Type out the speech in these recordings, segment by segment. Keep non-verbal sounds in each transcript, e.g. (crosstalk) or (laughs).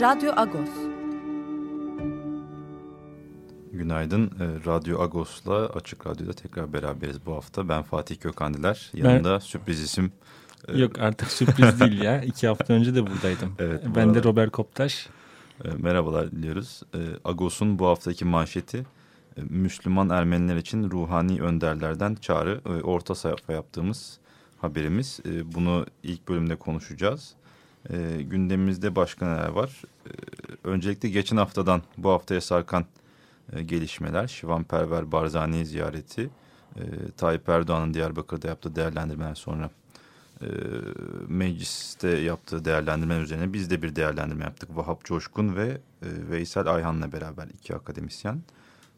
Radyo Agos. Günaydın. Ee, Radyo Agos'la Açık Radyo'da tekrar beraberiz bu hafta. Ben Fatih Gökhandiler. Yanında ben... sürpriz isim. E, Yok artık sürpriz (laughs) değil ya. İki hafta önce de buradaydım. Evet, ben arada... de Robert Koptaş. E, merhabalar diliyoruz. E, Agos'un bu haftaki manşeti Müslüman Ermeniler için ruhani önderlerden çağrı. Orta sayfa yaptığımız haberimiz. Bunu ilk bölümde konuşacağız. E, gündemimizde başka neler var? E, öncelikle geçen haftadan bu haftaya sarkan e, gelişmeler. Şivan Perver Barzani ziyareti. E, Tayyip Erdoğan'ın Diyarbakır'da yaptığı değerlendirmeler sonra e, mecliste yaptığı değerlendirme üzerine biz de bir değerlendirme yaptık. Vahap Coşkun ve e, Veysel Ayhan'la beraber iki akademisyen.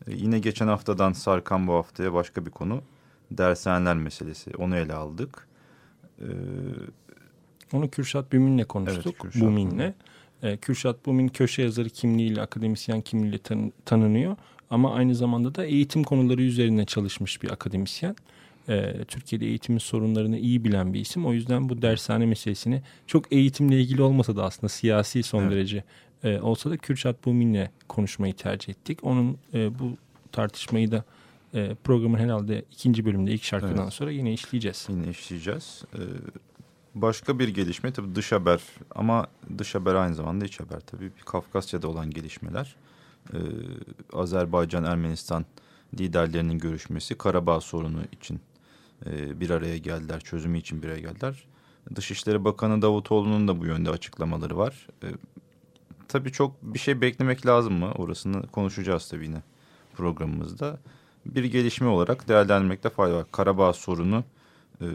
E, yine geçen haftadan sarkan bu haftaya başka bir konu dershaneler meselesi. Onu ele aldık. E, onu Kürşat Bümin'le konuştuk. Evet, Kürşat Bümin'le. Ee, Kürşat Bumin köşe yazarı kimliğiyle, akademisyen kimliğiyle tan tanınıyor. Ama aynı zamanda da eğitim konuları üzerine çalışmış bir akademisyen. Ee, Türkiye'de eğitimin sorunlarını iyi bilen bir isim. O yüzden bu dershane meselesini çok eğitimle ilgili olmasa da aslında siyasi son evet. derece e, olsa da Kürşat Bumin'le konuşmayı tercih ettik. Onun e, bu tartışmayı da e, programın herhalde ikinci bölümde ilk şarkıdan evet. sonra yine işleyeceğiz. Yine işleyeceğiz. Ee, Başka bir gelişme tabii dış haber ama dış haber aynı zamanda iç haber tabii. Kafkasya'da olan gelişmeler. Ee, Azerbaycan-Ermenistan liderlerinin görüşmesi Karabağ sorunu için e, bir araya geldiler. Çözümü için bir araya geldiler. Dışişleri Bakanı Davutoğlu'nun da bu yönde açıklamaları var. Ee, tabii çok bir şey beklemek lazım mı? Orasını konuşacağız tabii yine programımızda. Bir gelişme olarak değerlendirmekte fayda var. Karabağ sorunu e,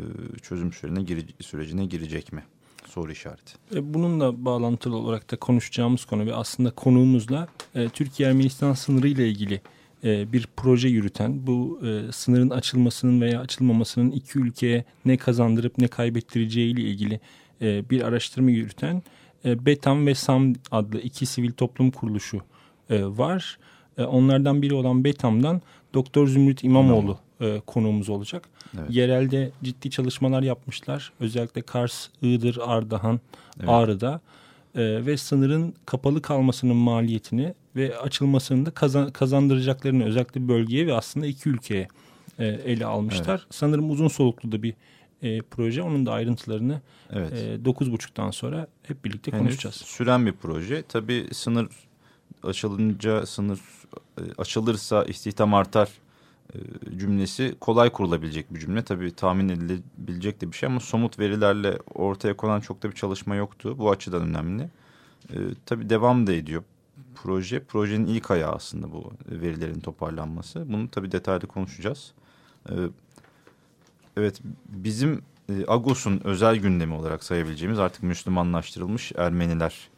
çözüm sürecine, gire, sürecine girecek mi? Soru işareti. E, bununla bağlantılı olarak da konuşacağımız konu ve aslında konuğumuzla e, Türkiye-Ermenistan sınırı ile ilgili bir proje yürüten, bu e, sınırın açılmasının veya açılmamasının iki ülkeye ne kazandırıp ne kaybettireceği ile ilgili e, bir araştırma yürüten e, BETAM ve SAM adlı iki sivil toplum kuruluşu var. Onlardan biri olan BETAM'dan Doktor Zümrüt İmamoğlu e, konuğumuz olacak. Evet. Yerelde ciddi çalışmalar yapmışlar. Özellikle Kars, Iğdır, Ardahan, evet. Ağrı'da e, ve sınırın kapalı kalmasının maliyetini ve açılmasını da kazan, kazandıracaklarını özellikle bölgeye ve aslında iki ülkeye e, ele almışlar. Evet. Sanırım uzun soluklu da bir e, proje. Onun da ayrıntılarını evet. e, 9.30'dan sonra hep birlikte Henüz konuşacağız. Süren bir proje. Tabii sınır açılınca sınır e, açılırsa istihdam artar cümlesi kolay kurulabilecek bir cümle. Tabii tahmin edilebilecek de bir şey ama somut verilerle ortaya konan çok da bir çalışma yoktu. Bu açıdan önemli. E, tabii devam da ediyor proje. Projenin ilk ayağı aslında bu verilerin toparlanması. Bunu tabii detaylı konuşacağız. E, evet bizim e, Agos'un özel gündemi olarak sayabileceğimiz artık Müslümanlaştırılmış Ermeniler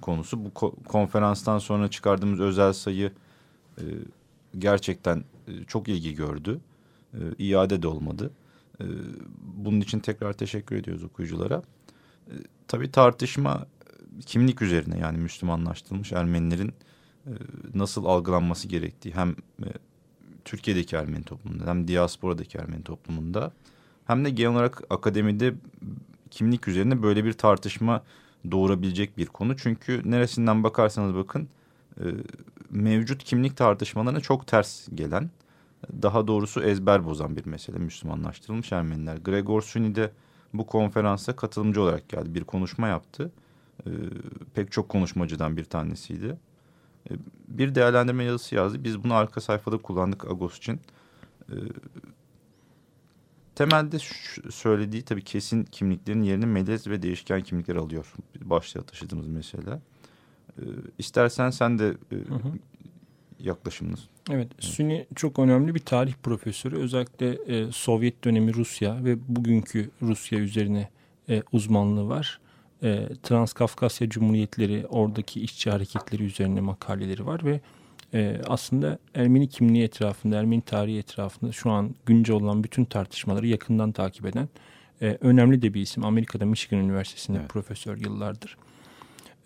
konusu. Bu ko konferanstan sonra çıkardığımız özel sayı e, gerçekten e, çok ilgi gördü. E, iade de olmadı. E, bunun için tekrar teşekkür ediyoruz okuyuculara. E, tabii tartışma kimlik üzerine yani Müslümanlaştırılmış Ermenilerin e, nasıl algılanması gerektiği hem e, Türkiye'deki Ermeni toplumunda hem diasporadaki Ermeni toplumunda hem de genel olarak akademide kimlik üzerine böyle bir tartışma doğurabilecek bir konu. Çünkü neresinden bakarsanız bakın e, mevcut kimlik tartışmalarına çok ters gelen, daha doğrusu ezber bozan bir mesele Müslümanlaştırılmış Ermeniler. Gregor Suni de bu konferansa katılımcı olarak geldi. Bir konuşma yaptı. E, pek çok konuşmacıdan bir tanesiydi. E, bir değerlendirme yazısı yazdı. Biz bunu arka sayfada kullandık Agos için. E, temelde söylediği tabii kesin kimliklerin yerini melez ve değişken kimlikler alıyor. Başta taşıdığımız mesele. E, istersen sen de e, hı hı. Yaklaşımınız. Evet, Süni çok önemli bir tarih profesörü. Özellikle e, Sovyet dönemi Rusya ve bugünkü Rusya üzerine e, uzmanlığı var. E, Transkafkasya Cumhuriyetleri, oradaki işçi hareketleri üzerine makaleleri var ve e, aslında Ermeni kimliği etrafında, Ermeni tarihi etrafında şu an güncel olan bütün tartışmaları yakından takip eden e, önemli de bir isim. Amerika'da Michigan Üniversitesi'nde evet. profesör yıllardır.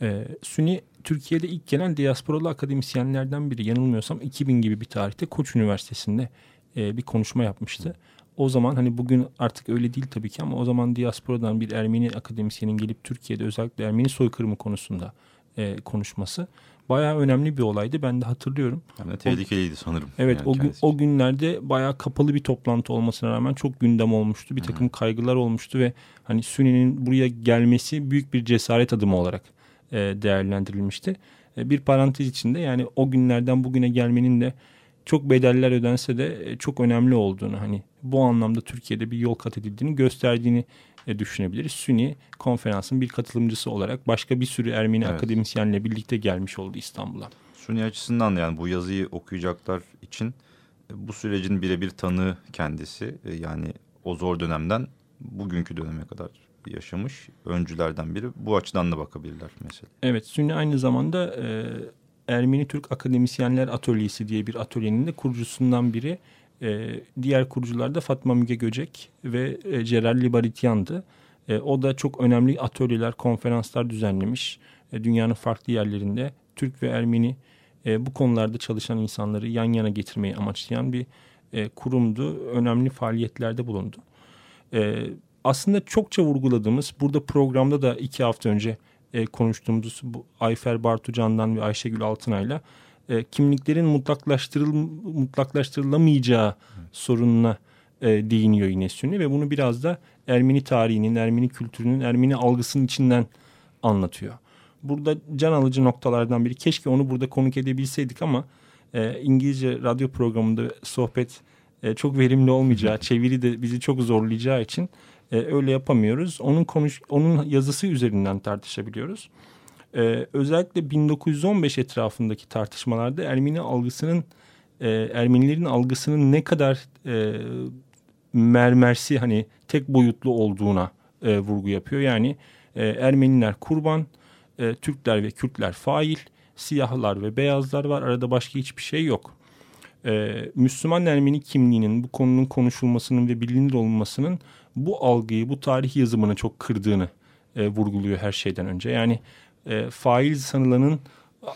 E, Süni Türkiye'de ilk gelen diasporalı akademisyenlerden biri. Yanılmıyorsam 2000 gibi bir tarihte Koç Üniversitesi'nde e, bir konuşma yapmıştı. O zaman hani bugün artık öyle değil tabii ki ama o zaman diasporadan bir Ermeni akademisyenin gelip Türkiye'de özellikle Ermeni soykırımı konusunda e, konuşması bayağı önemli bir olaydı. Ben de hatırlıyorum. Yani tehlikeliydi sanırım. Evet yani o, gün, o günlerde bayağı kapalı bir toplantı olmasına rağmen çok gündem olmuştu. Bir takım Hı-hı. kaygılar olmuştu ve hani Sünni'nin buraya gelmesi büyük bir cesaret adımı olarak e, değerlendirilmişti. E, bir parantez içinde yani o günlerden bugüne gelmenin de çok bedeller ödense de e, çok önemli olduğunu hani bu anlamda Türkiye'de bir yol kat edildiğini gösterdiğini e, düşünebiliriz. Sünni konferansın bir katılımcısı olarak başka bir sürü Ermeni evet. akademisyenle birlikte gelmiş oldu İstanbul'a. Sünni açısından yani bu yazıyı okuyacaklar için bu sürecin birebir tanığı kendisi. Yani o zor dönemden bugünkü döneme kadar yaşamış öncülerden biri. Bu açıdan da bakabilirler mesela. Evet Sünni aynı zamanda e, Ermeni Türk Akademisyenler Atölyesi diye bir atölyenin de kurucusundan biri. E, diğer kurucular da Fatma Müge Göcek ve e, Celal Libarityan'dı. E, o da çok önemli atölyeler, konferanslar düzenlemiş. E, dünyanın farklı yerlerinde Türk ve Ermeni e, bu konularda çalışan insanları yan yana getirmeyi amaçlayan bir e, kurumdu. Önemli faaliyetlerde bulundu. E, aslında çokça vurguladığımız, burada programda da iki hafta önce e, konuştuğumuz bu Ayfer Bartucan'dan ve Ayşegül Altınay'la e, kimliklerin mutlaklaştırıl, mutlaklaştırılamayacağı sorununa e, değiniyor yine Sünni ve bunu biraz da Ermeni tarihinin, Ermeni kültürünün, Ermeni algısının içinden anlatıyor. Burada can alıcı noktalardan biri keşke onu burada konuk edebilseydik ama e, İngilizce radyo programında sohbet e, çok verimli olmayacağı, (laughs) çeviri de bizi çok zorlayacağı için e, öyle yapamıyoruz. Onun konuş onun yazısı üzerinden tartışabiliyoruz. E, özellikle 1915 etrafındaki tartışmalarda Ermeni algısının e, Ermenilerin algısının ne kadar e, mermersi hani tek boyutlu olduğuna e, vurgu yapıyor. Yani e, Ermeniler kurban, e, Türkler ve Kürtler fail, siyahlar ve beyazlar var. Arada başka hiçbir şey yok. E, Müslüman Ermeni kimliğinin bu konunun konuşulmasının ve bilinir olmasının bu algıyı, bu tarih yazımını çok kırdığını e, vurguluyor her şeyden önce. Yani e, fail sanılanın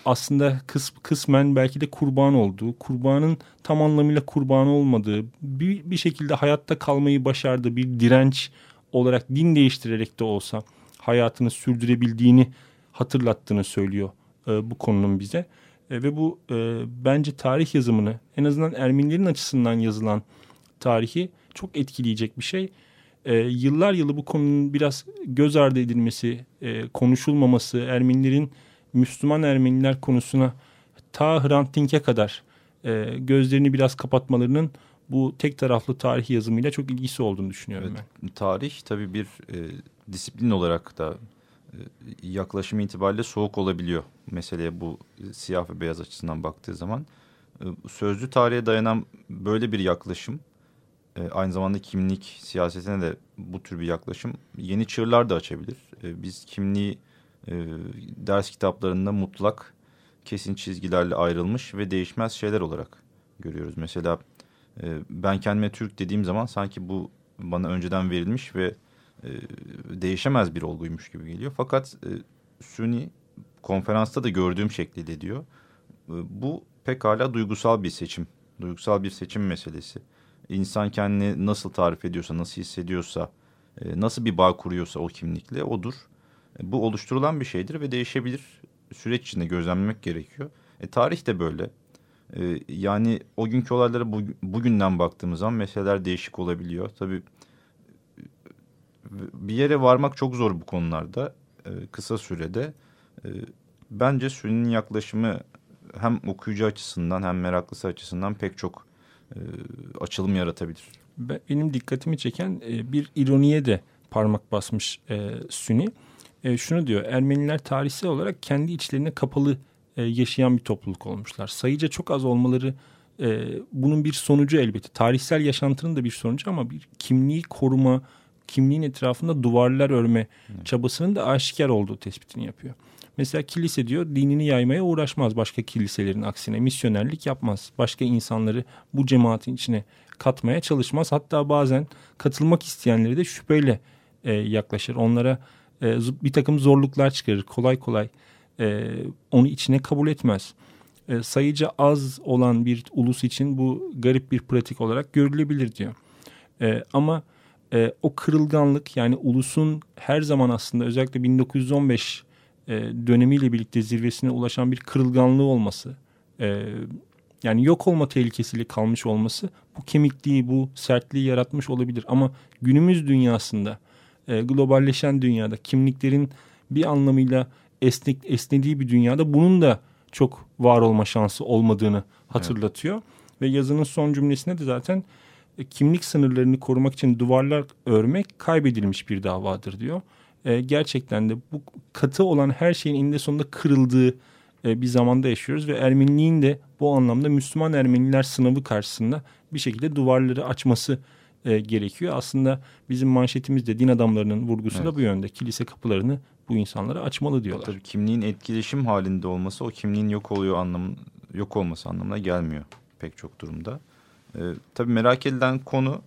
aslında kıs, kısmen belki de kurban olduğu, kurbanın tam anlamıyla kurban olmadığı, bir, bir şekilde hayatta kalmayı başardığı bir direnç olarak din değiştirerek de olsa hayatını sürdürebildiğini hatırlattığını söylüyor e, bu konunun bize. E, ve bu e, bence tarih yazımını en azından Ermenilerin açısından yazılan tarihi çok etkileyecek bir şey e, yıllar yılı bu konunun biraz göz ardı edilmesi, e, konuşulmaması, Ermenilerin Müslüman Ermeniler konusuna ta Hrant Dink'e kadar e, gözlerini biraz kapatmalarının bu tek taraflı tarih yazımıyla çok ilgisi olduğunu düşünüyorum evet, ben. Tarih tabii bir e, disiplin olarak da e, yaklaşım itibariyle soğuk olabiliyor. Meseleye bu e, siyah ve beyaz açısından baktığı zaman. E, sözlü tarihe dayanan böyle bir yaklaşım e, aynı zamanda kimlik siyasetine de bu tür bir yaklaşım yeni çığırlar da açabilir. E, biz kimliği e, ders kitaplarında mutlak kesin çizgilerle ayrılmış ve değişmez şeyler olarak görüyoruz. Mesela ben kendime Türk dediğim zaman sanki bu bana önceden verilmiş ve e, değişemez bir olguymuş gibi geliyor. Fakat Suni konferansta da gördüğüm şekliyle diyor. E, bu pekala duygusal bir seçim, duygusal bir seçim meselesi insan kendini nasıl tarif ediyorsa, nasıl hissediyorsa, e, nasıl bir bağ kuruyorsa o kimlikle odur. E, bu oluşturulan bir şeydir ve değişebilir. Süreç içinde gözlemlemek gerekiyor. E, tarih de böyle. E, yani o günkü olaylara bu, bugünden baktığımız zaman meseleler değişik olabiliyor. Tabii bir yere varmak çok zor bu konularda e, kısa sürede. E, bence Sünni'nin yaklaşımı hem okuyucu açısından hem meraklısı açısından pek çok e, açılım yaratabilir. Benim dikkatimi çeken e, bir ironiye de parmak basmış e, Süni. E, şunu diyor Ermeniler tarihsel olarak kendi içlerine kapalı e, yaşayan bir topluluk olmuşlar. Sayıca çok az olmaları e, bunun bir sonucu elbette. Tarihsel yaşantının da bir sonucu ama bir kimliği koruma, kimliğin etrafında duvarlar örme çabasının da aşikar olduğu tespitini yapıyor. Mesela kilise diyor dinini yaymaya uğraşmaz başka kiliselerin aksine misyonerlik yapmaz. Başka insanları bu cemaatin içine katmaya çalışmaz. Hatta bazen katılmak isteyenleri de şüpheyle e, yaklaşır. Onlara e, bir takım zorluklar çıkarır. Kolay kolay e, onu içine kabul etmez. E, sayıca az olan bir ulus için bu garip bir pratik olarak görülebilir diyor. E, ama e, o kırılganlık yani ulusun her zaman aslında özellikle 1915 e, dönemiyle birlikte zirvesine ulaşan bir kırılganlığı olması, e, yani yok olma tehlikesiyle kalmış olması bu kemikliği, bu sertliği yaratmış olabilir. Ama günümüz dünyasında, e, globalleşen dünyada, kimliklerin bir anlamıyla esnek, esnediği bir dünyada bunun da çok var olma şansı olmadığını hatırlatıyor. Evet. Ve yazının son cümlesinde de zaten e, kimlik sınırlarını korumak için duvarlar örmek kaybedilmiş bir davadır diyor. E, gerçekten de bu katı olan her şeyin eninde sonunda kırıldığı e, bir zamanda yaşıyoruz ve Ermeniliğin de bu anlamda Müslüman Ermeniler sınavı karşısında bir şekilde duvarları açması e, gerekiyor. Aslında bizim manşetimiz de din adamlarının vurgusu evet. da bu yönde. Kilise kapılarını bu insanlara açmalı diyorlar. Tabii kimliğin etkileşim halinde olması o kimliğin yok oluyor anlamı yok olması anlamına gelmiyor pek çok durumda. E, tabii merak edilen konu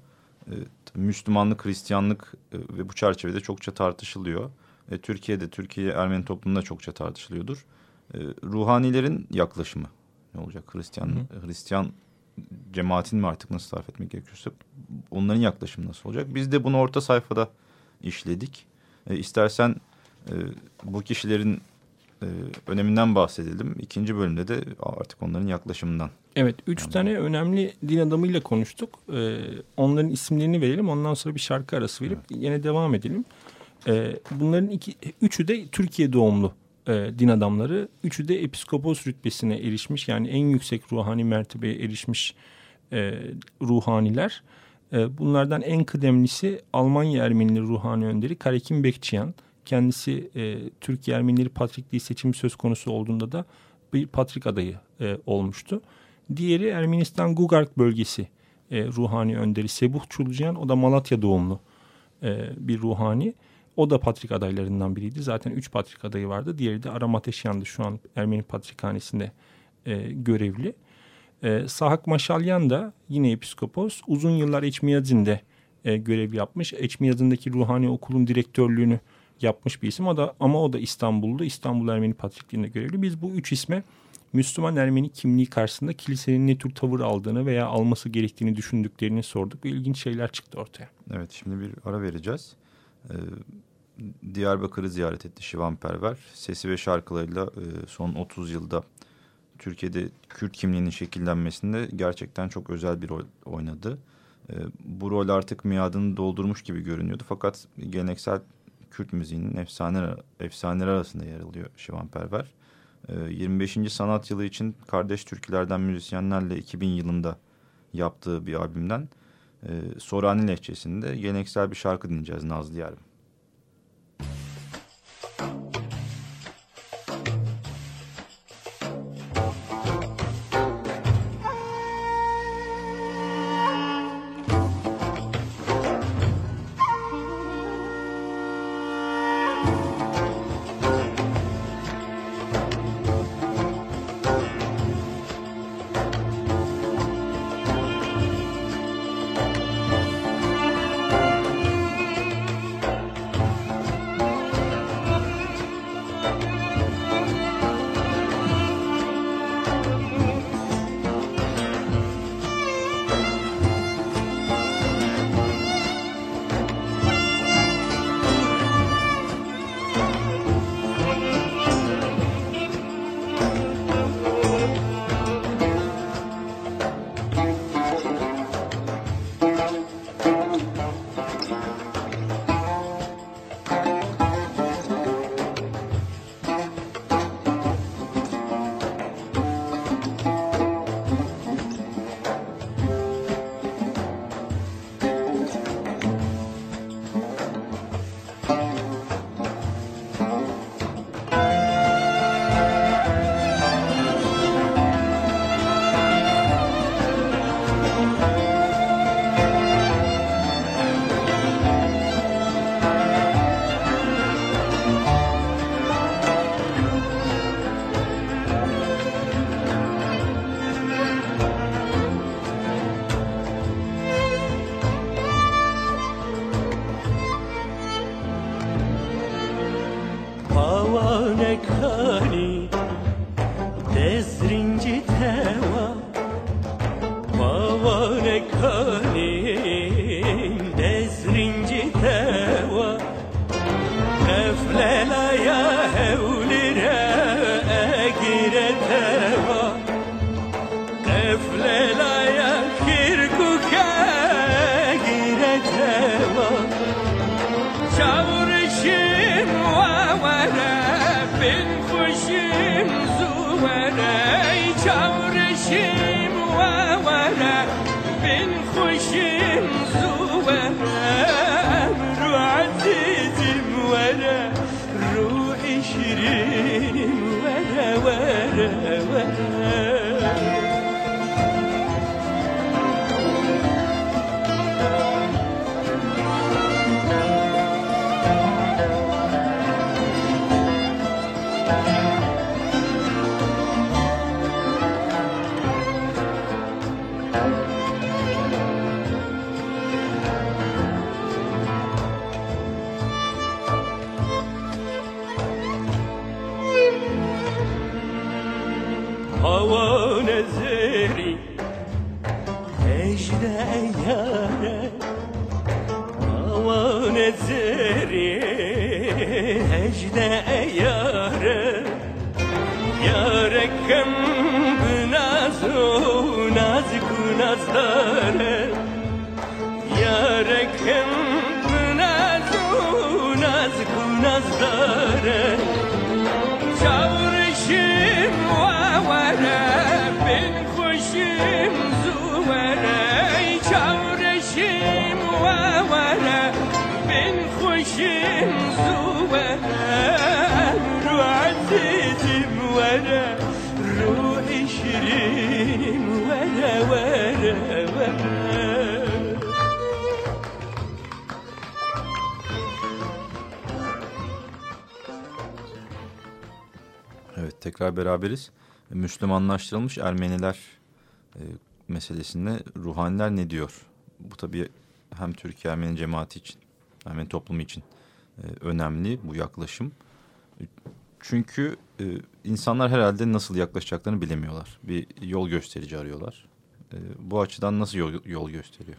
e, Müslümanlık, Hristiyanlık e, ve bu çerçevede çokça tartışılıyor. E, Türkiye'de, Türkiye Ermeni toplumunda çokça tartışılıyordur. E, ruhanilerin yaklaşımı ne olacak? Hristiyan, hı Hristiyan cemaatin mi artık nasıl tarif etmek gerekiyorsa onların yaklaşımı nasıl olacak? Biz de bunu orta sayfada işledik. E, istersen e, bu kişilerin e, öneminden bahsedelim. İkinci bölümde de artık onların yaklaşımından. Evet, üç yani. tane önemli din adamıyla konuştuk. Ee, onların isimlerini verelim. Ondan sonra bir şarkı arası verip evet. yine devam edelim. Ee, bunların iki, üçü de Türkiye doğumlu e, din adamları. Üçü de episkopos rütbesine erişmiş. Yani en yüksek ruhani mertebeye erişmiş e, ruhaniler. E, bunlardan en kıdemlisi Almanya Ermenili ruhani önderi Karekim Bekçiyan. Kendisi e, Türkiye Ermenileri Patrikliği seçimi söz konusu olduğunda da bir patrik adayı e, olmuştu. Diğeri Ermenistan Gugark bölgesi e, ruhani önderi Sebuh Çulcuyan. O da Malatya doğumlu e, bir ruhani. O da patrik adaylarından biriydi. Zaten üç patrik adayı vardı. Diğeri de Aram Ateşyan'dı şu an Ermeni Patrikhanesi'nde e, görevli. E, Sahak Maşalyan da yine episkopos. Uzun yıllar Eçmiyazin'de e, görev yapmış. Eçmiyazin'deki ruhani okulun direktörlüğünü yapmış bir isim. O da, ama o da İstanbul'da İstanbul Ermeni Patrikliği'nde görevli. Biz bu üç isme Müslüman Ermeni kimliği karşısında kilisenin ne tür tavır aldığını veya alması gerektiğini düşündüklerini sorduk ve ilginç şeyler çıktı ortaya. Evet şimdi bir ara vereceğiz. Ee, Diyarbakır'ı ziyaret etti Şivan Perver. Sesi ve şarkılarıyla e, son 30 yılda Türkiye'de Kürt kimliğinin şekillenmesinde gerçekten çok özel bir rol oynadı. E, bu rol artık miadını doldurmuş gibi görünüyordu. Fakat geleneksel Kürt müziğinin efsane, efsaneler arasında yer alıyor Şivan Perver. E, 25. sanat yılı için kardeş türkülerden müzisyenlerle 2000 yılında yaptığı bir albümden e, Sorani lehçesinde geleneksel bir şarkı dinleyeceğiz Nazlı Yarım. Tekrar beraberiz. Müslümanlaştırılmış Ermeniler e, meselesinde ruhaniler ne diyor? Bu tabii hem Türkiye Ermeni cemaati için, Ermeni toplumu için e, önemli bu yaklaşım. Çünkü e, insanlar herhalde nasıl yaklaşacaklarını bilemiyorlar. Bir yol gösterici arıyorlar. E, bu açıdan nasıl yol, yol gösteriyor?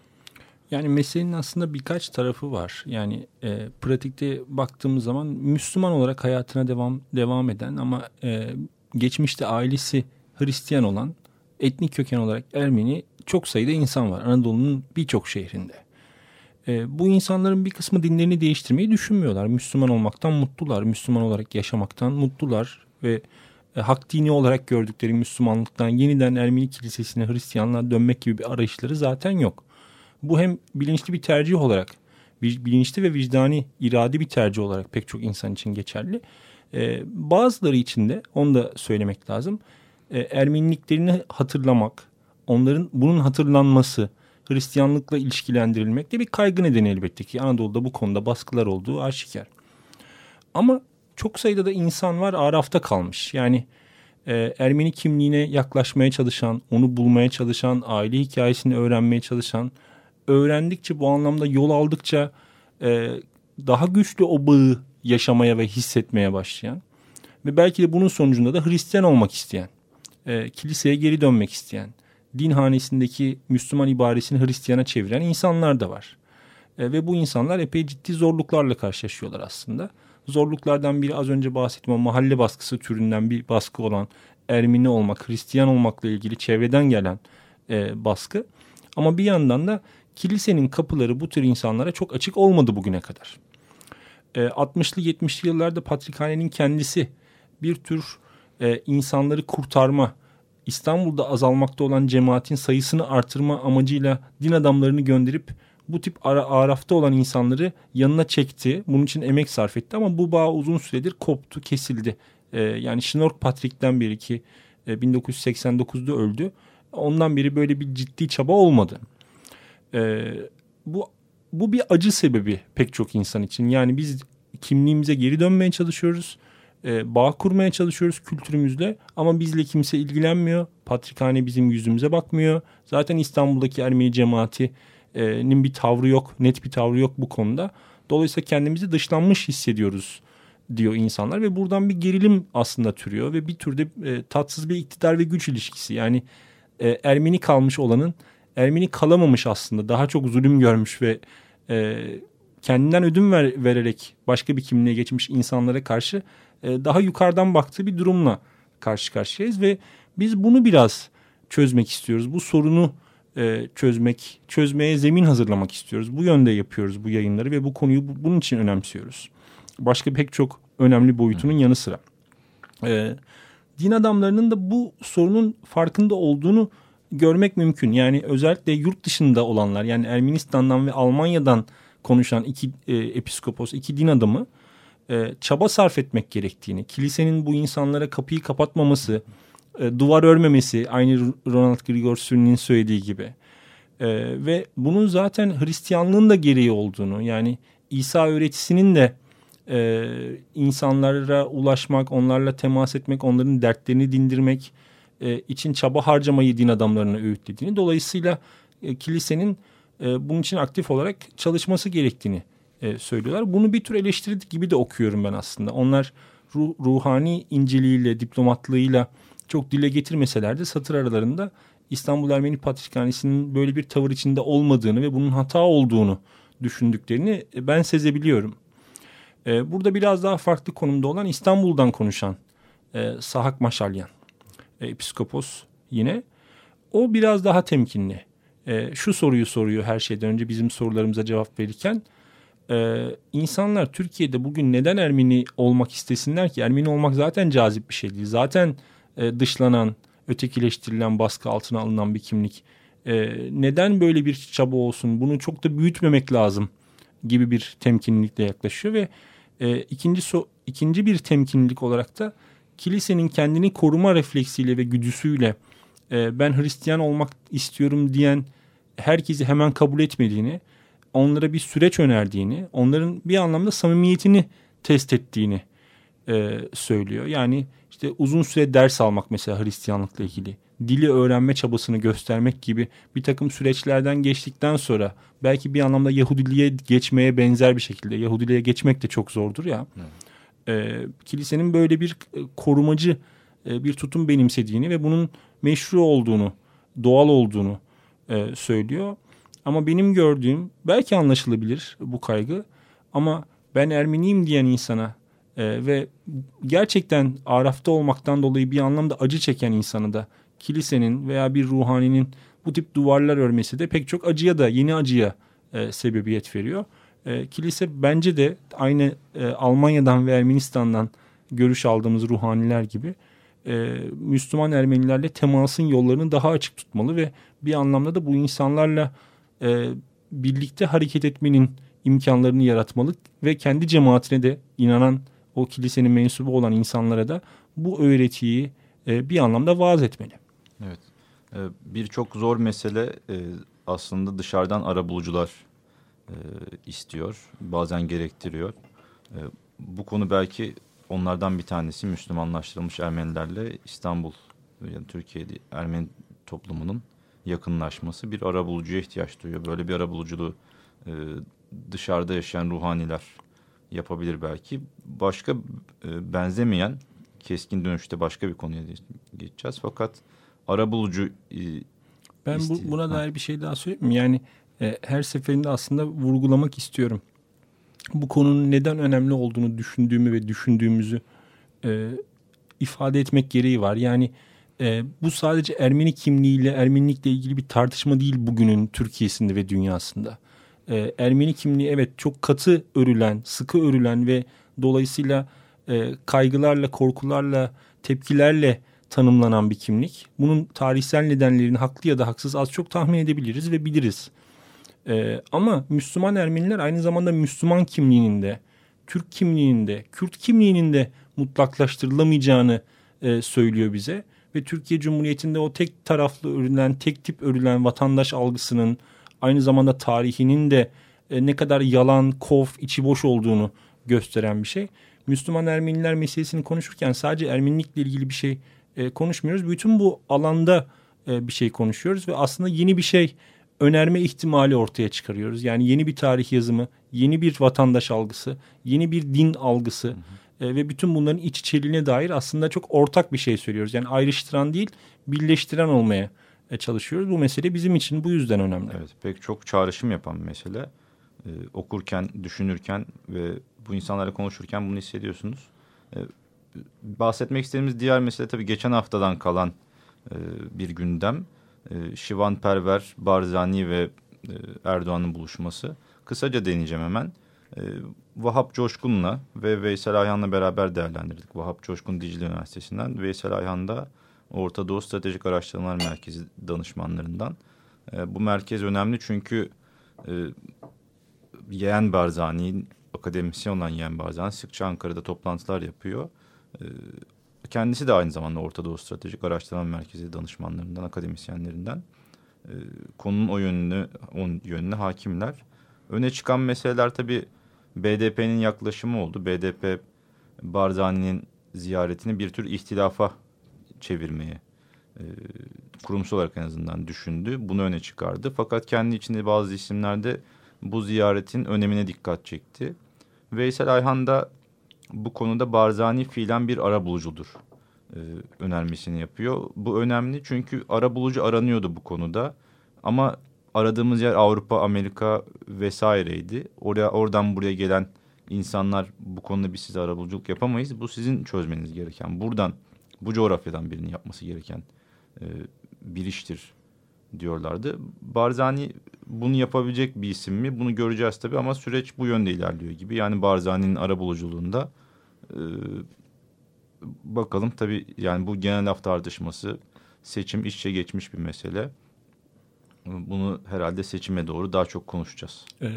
Yani meselenin aslında birkaç tarafı var. Yani e, pratikte baktığımız zaman Müslüman olarak hayatına devam devam eden ama e, geçmişte ailesi Hristiyan olan etnik köken olarak Ermeni çok sayıda insan var Anadolu'nun birçok şehrinde. E, bu insanların bir kısmı dinlerini değiştirmeyi düşünmüyorlar. Müslüman olmaktan mutlular, Müslüman olarak yaşamaktan mutlular ve e, hak dini olarak gördükleri Müslümanlıktan yeniden Ermeni kilisesine Hristiyanlığa dönmek gibi bir arayışları zaten yok. Bu hem bilinçli bir tercih olarak, bilinçli ve vicdani, iradi bir tercih olarak pek çok insan için geçerli. Ee, bazıları için de, onu da söylemek lazım, e, hatırlamak, onların bunun hatırlanması, Hristiyanlıkla ilişkilendirilmek de bir kaygı nedeni elbette ki. Anadolu'da bu konuda baskılar olduğu aşikar. Ama çok sayıda da insan var arafta kalmış. Yani e, Ermeni kimliğine yaklaşmaya çalışan, onu bulmaya çalışan, aile hikayesini öğrenmeye çalışan, öğrendikçe bu anlamda yol aldıkça e, daha güçlü o bağı yaşamaya ve hissetmeye başlayan ve belki de bunun sonucunda da Hristiyan olmak isteyen, e, kiliseye geri dönmek isteyen, din hanesindeki Müslüman ibaresini Hristiyana çeviren insanlar da var. E, ve bu insanlar epey ciddi zorluklarla karşılaşıyorlar aslında. Zorluklardan biri az önce bahsettiğim o mahalle baskısı türünden bir baskı olan Ermeni olmak, Hristiyan olmakla ilgili çevreden gelen e, baskı. Ama bir yandan da kilisenin kapıları bu tür insanlara çok açık olmadı bugüne kadar. E, 60'lı 70'li yıllarda Patrikhane'nin kendisi bir tür e, insanları kurtarma, İstanbul'da azalmakta olan cemaatin sayısını artırma amacıyla din adamlarını gönderip bu tip ara, arafta olan insanları yanına çekti. Bunun için emek sarf etti ama bu bağ uzun süredir koptu, kesildi. E, yani Şnork Patrik'ten beri ki e, 1989'da öldü. Ondan beri böyle bir ciddi çaba olmadı. E, bu bu bir acı sebebi pek çok insan için. Yani biz kimliğimize geri dönmeye çalışıyoruz. E, bağ kurmaya çalışıyoruz kültürümüzle ama bizle kimse ilgilenmiyor. Patrikhane bizim yüzümüze bakmıyor. Zaten İstanbul'daki Ermeni cemaatinin bir tavrı yok, net bir tavrı yok bu konuda. Dolayısıyla kendimizi dışlanmış hissediyoruz diyor insanlar ve buradan bir gerilim aslında türüyor ve bir türde e, tatsız bir iktidar ve güç ilişkisi. Yani e, Ermeni kalmış olanın Ermeni kalamamış aslında. Daha çok zulüm görmüş ve e, kendinden ödün ver, vererek başka bir kimliğe geçmiş insanlara karşı e, daha yukarıdan baktığı bir durumla karşı karşıyayız ve biz bunu biraz çözmek istiyoruz. Bu sorunu e, çözmek, çözmeye zemin hazırlamak istiyoruz. Bu yönde yapıyoruz bu yayınları ve bu konuyu bu, bunun için önemsiyoruz. Başka pek çok önemli boyutunun yanı sıra. E, din adamlarının da bu sorunun farkında olduğunu görmek mümkün. Yani özellikle yurt dışında olanlar yani Ermenistan'dan ve Almanya'dan konuşan iki e, episkopos, iki din adamı e, çaba sarf etmek gerektiğini, kilisenin bu insanlara kapıyı kapatmaması, e, duvar örmemesi aynı Ronald Grigor Sünni'nin söylediği gibi e, ve bunun zaten Hristiyanlığın da gereği olduğunu yani İsa öğretisinin de e, insanlara ulaşmak, onlarla temas etmek, onların dertlerini dindirmek e, için çaba harcamayı din adamlarına öğütlediğini. Dolayısıyla e, kilisenin e, bunun için aktif olarak çalışması gerektiğini e, söylüyorlar. Bunu bir tür eleştiri gibi de okuyorum ben aslında. Onlar ruh, ruhani inceliğiyle, diplomatlığıyla çok dile getirmeseler de satır aralarında İstanbul Ermeni Patrikhanesi'nin böyle bir tavır içinde olmadığını ve bunun hata olduğunu düşündüklerini e, ben sezebiliyorum. E, burada biraz daha farklı konumda olan İstanbul'dan konuşan e, Sahak Maşalyan, Episkopos yine. O biraz daha temkinli. E, şu soruyu soruyor her şeyden önce bizim sorularımıza cevap verirken. E, insanlar Türkiye'de bugün neden Ermeni olmak istesinler ki? Ermeni olmak zaten cazip bir şey değil. Zaten e, dışlanan, ötekileştirilen, baskı altına alınan bir kimlik. E, neden böyle bir çaba olsun? Bunu çok da büyütmemek lazım gibi bir temkinlilikle yaklaşıyor ve e, ikinci so ikinci bir temkinlilik olarak da kilisenin kendini koruma refleksiyle ve güdüsüyle e, ben Hristiyan olmak istiyorum diyen herkesi hemen kabul etmediğini, onlara bir süreç önerdiğini, onların bir anlamda samimiyetini test ettiğini e, söylüyor. Yani işte uzun süre ders almak mesela Hristiyanlıkla ilgili, dili öğrenme çabasını göstermek gibi bir takım süreçlerden geçtikten sonra belki bir anlamda Yahudiliğe geçmeye benzer bir şekilde Yahudiliğe geçmek de çok zordur ya. Evet. E, kilisenin böyle bir e, korumacı e, bir tutum benimsediğini ve bunun meşru olduğunu, doğal olduğunu e, söylüyor. Ama benim gördüğüm belki anlaşılabilir bu kaygı ama ben Ermeniyim diyen insana e, ve gerçekten Araf'ta olmaktan dolayı bir anlamda acı çeken insanı da kilisenin veya bir ruhaninin bu tip duvarlar örmesi de pek çok acıya da yeni acıya e, sebebiyet veriyor. E, kilise bence de aynı e, Almanya'dan ve Ermenistan'dan görüş aldığımız ruhaniler gibi e, Müslüman Ermenilerle temasın yollarını daha açık tutmalı ve bir anlamda da bu insanlarla e, birlikte hareket etmenin imkanlarını yaratmalı ve kendi cemaatine de inanan o kilisenin mensubu olan insanlara da bu öğretiyi e, bir anlamda vaaz etmeli. Evet. E, Birçok zor mesele e, aslında dışarıdan arabulucular e, istiyor. Bazen gerektiriyor. E, bu konu belki onlardan bir tanesi Müslümanlaştırılmış Ermenilerle İstanbul yani Türkiye'de Ermeni toplumunun yakınlaşması bir arabulucuya ihtiyaç duyuyor. Böyle bir arabuluculuğu e, dışarıda yaşayan ruhaniler yapabilir belki. Başka e, benzemeyen keskin dönüşte başka bir konuya geçeceğiz. Fakat arabulucu e, ben bu, buna dair bir şey daha söyleyeyim mi? Yani e, her seferinde aslında vurgulamak istiyorum. Bu konunun neden önemli olduğunu düşündüğümü ve düşündüğümüzü e, ifade etmek gereği var. Yani e, bu sadece Ermeni kimliğiyle, Ermenilikle ilgili bir tartışma değil bugünün Türkiye'sinde ve dünyasında. E, Ermeni kimliği evet çok katı örülen, sıkı örülen ve dolayısıyla e, kaygılarla, korkularla, tepkilerle tanımlanan bir kimlik. Bunun tarihsel nedenlerini haklı ya da haksız az çok tahmin edebiliriz ve biliriz. E, ama Müslüman Ermeniler aynı zamanda Müslüman kimliğinin de, Türk kimliğinin de, Kürt kimliğinin de mutlaklaştırılamayacağını e, söylüyor bize. Ve Türkiye Cumhuriyeti'nde o tek taraflı örülen, tek tip örülen vatandaş algısının aynı zamanda tarihinin de e, ne kadar yalan, kof, içi boş olduğunu gösteren bir şey. Müslüman Ermeniler meselesini konuşurken sadece Ermenilikle ilgili bir şey e, konuşmuyoruz. Bütün bu alanda e, bir şey konuşuyoruz ve aslında yeni bir şey önerme ihtimali ortaya çıkarıyoruz. Yani yeni bir tarih yazımı, yeni bir vatandaş algısı, yeni bir din algısı hı hı. E, ve bütün bunların iç içeriğine dair aslında çok ortak bir şey söylüyoruz. Yani ayrıştıran değil, birleştiren olmaya e, çalışıyoruz. Bu mesele bizim için bu yüzden önemli. Evet pek çok çağrışım yapan bir mesele. Ee, okurken, düşünürken ve bu insanlarla konuşurken bunu hissediyorsunuz. Ee, bahsetmek istediğimiz diğer mesele tabii geçen haftadan kalan e, bir gündem. E, Şivan Perver, Barzani ve e, Erdoğan'ın buluşması. Kısaca deneyeceğim hemen. E, Vahap Coşkun'la ve Veysel Ayhan'la beraber değerlendirdik. Vahap Coşkun Dicle Üniversitesi'nden. Veysel Ayhan da Orta Doğu Stratejik Araştırmalar Merkezi danışmanlarından. E, bu merkez önemli çünkü e, Yeğen Barzani, akademisyen olan Yeğen Barzani sıkça Ankara'da toplantılar yapıyor. Kendisi de aynı zamanda Orta Doğu Stratejik Araştırma Merkezi danışmanlarından, akademisyenlerinden. E, konunun o yönünü, on yönüne hakimler. Öne çıkan meseleler tabii BDP'nin yaklaşımı oldu. BDP Barzani'nin ziyaretini bir tür ihtilafa çevirmeye e, kurumsal olarak en azından düşündü. Bunu öne çıkardı. Fakat kendi içinde bazı isimlerde bu ziyaretin önemine dikkat çekti. Veysel Ayhan da bu konuda Barzani fiilen bir ara bulucudur e, önermesini yapıyor. Bu önemli çünkü ara bulucu aranıyordu bu konuda. Ama aradığımız yer Avrupa, Amerika vesaireydi. Oraya oradan buraya gelen insanlar bu konuda biz size arabuluculuk yapamayız. Bu sizin çözmeniz gereken. Buradan bu coğrafyadan birinin yapması gereken e, bir iştir diyorlardı. Barzani bunu yapabilecek bir isim mi? Bunu göreceğiz tabii ama süreç bu yönde ilerliyor gibi. Yani Barzani'nin arabuluculuğunda e, bakalım tabii yani bu genel laf tartışması seçim işçe geçmiş bir mesele. Bunu herhalde seçime doğru daha çok konuşacağız. Ee,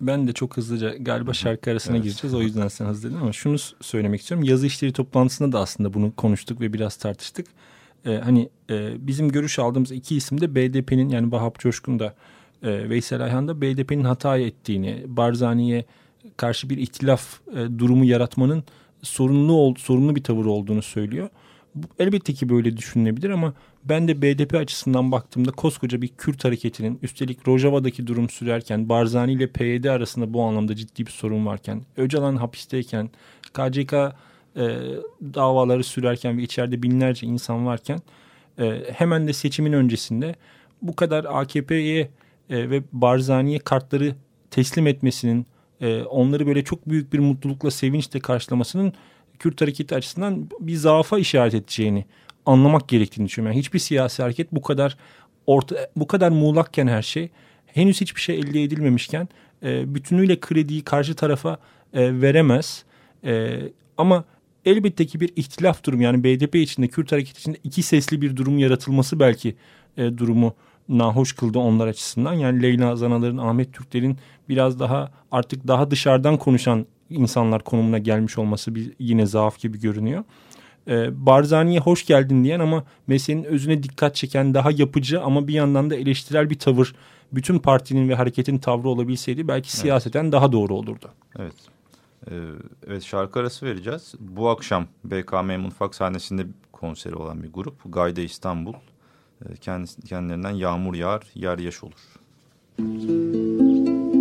ben de çok hızlıca galiba şarkı arasına evet. gireceğiz. O yüzden sen hızlı dedin ama şunu söylemek istiyorum. Yazı işleri toplantısında da aslında bunu konuştuk ve biraz tartıştık. Ee, hani e, bizim görüş aldığımız iki isim de BDP'nin yani Bahap Coşkun da e, Veysel Ayhan da BDP'nin hata ettiğini, Barzani'ye karşı bir ihtilaf e, durumu yaratmanın sorunlu ol, sorunlu bir tavır olduğunu söylüyor. Bu, elbette ki böyle düşünülebilir ama ben de BDP açısından baktığımda koskoca bir Kürt hareketinin üstelik Rojava'daki durum sürerken Barzani ile PYD arasında bu anlamda ciddi bir sorun varken Öcalan hapisteyken KCK e, davaları sürerken ve içeride binlerce insan varken e, hemen de seçimin öncesinde bu kadar AKP'ye e, ve Barzani'ye kartları teslim etmesinin e, onları böyle çok büyük bir mutlulukla sevinçle karşılamasının Kürt hareketi açısından bir zaafa işaret edeceğini anlamak gerektiğini düşünüyorum. Yani hiçbir siyasi hareket bu kadar orta, bu kadar muğlakken her şey henüz hiçbir şey elde edilmemişken e, bütünüyle krediyi karşı tarafa e, veremez. E, ama elbette ki bir ihtilaf durum yani BDP içinde Kürt hareketi içinde iki sesli bir durum yaratılması belki e, durumu nahoş kıldı onlar açısından. Yani Leyla Zanaların, Ahmet Türklerin biraz daha artık daha dışarıdan konuşan insanlar konumuna gelmiş olması bir, yine zaaf gibi görünüyor. Ee, Barzani'ye hoş geldin diyen ama meselenin özüne dikkat çeken daha yapıcı ama bir yandan da eleştirel bir tavır bütün partinin ve hareketin tavrı olabilseydi belki evet. siyaseten daha doğru olurdu. Evet. Ee, evet şarkı arası vereceğiz. Bu akşam BKM Mutfak sahnesinde konseri olan bir grup. Gayde İstanbul. Ee, kendilerinden yağmur yağar, yer yaş olur. Müzik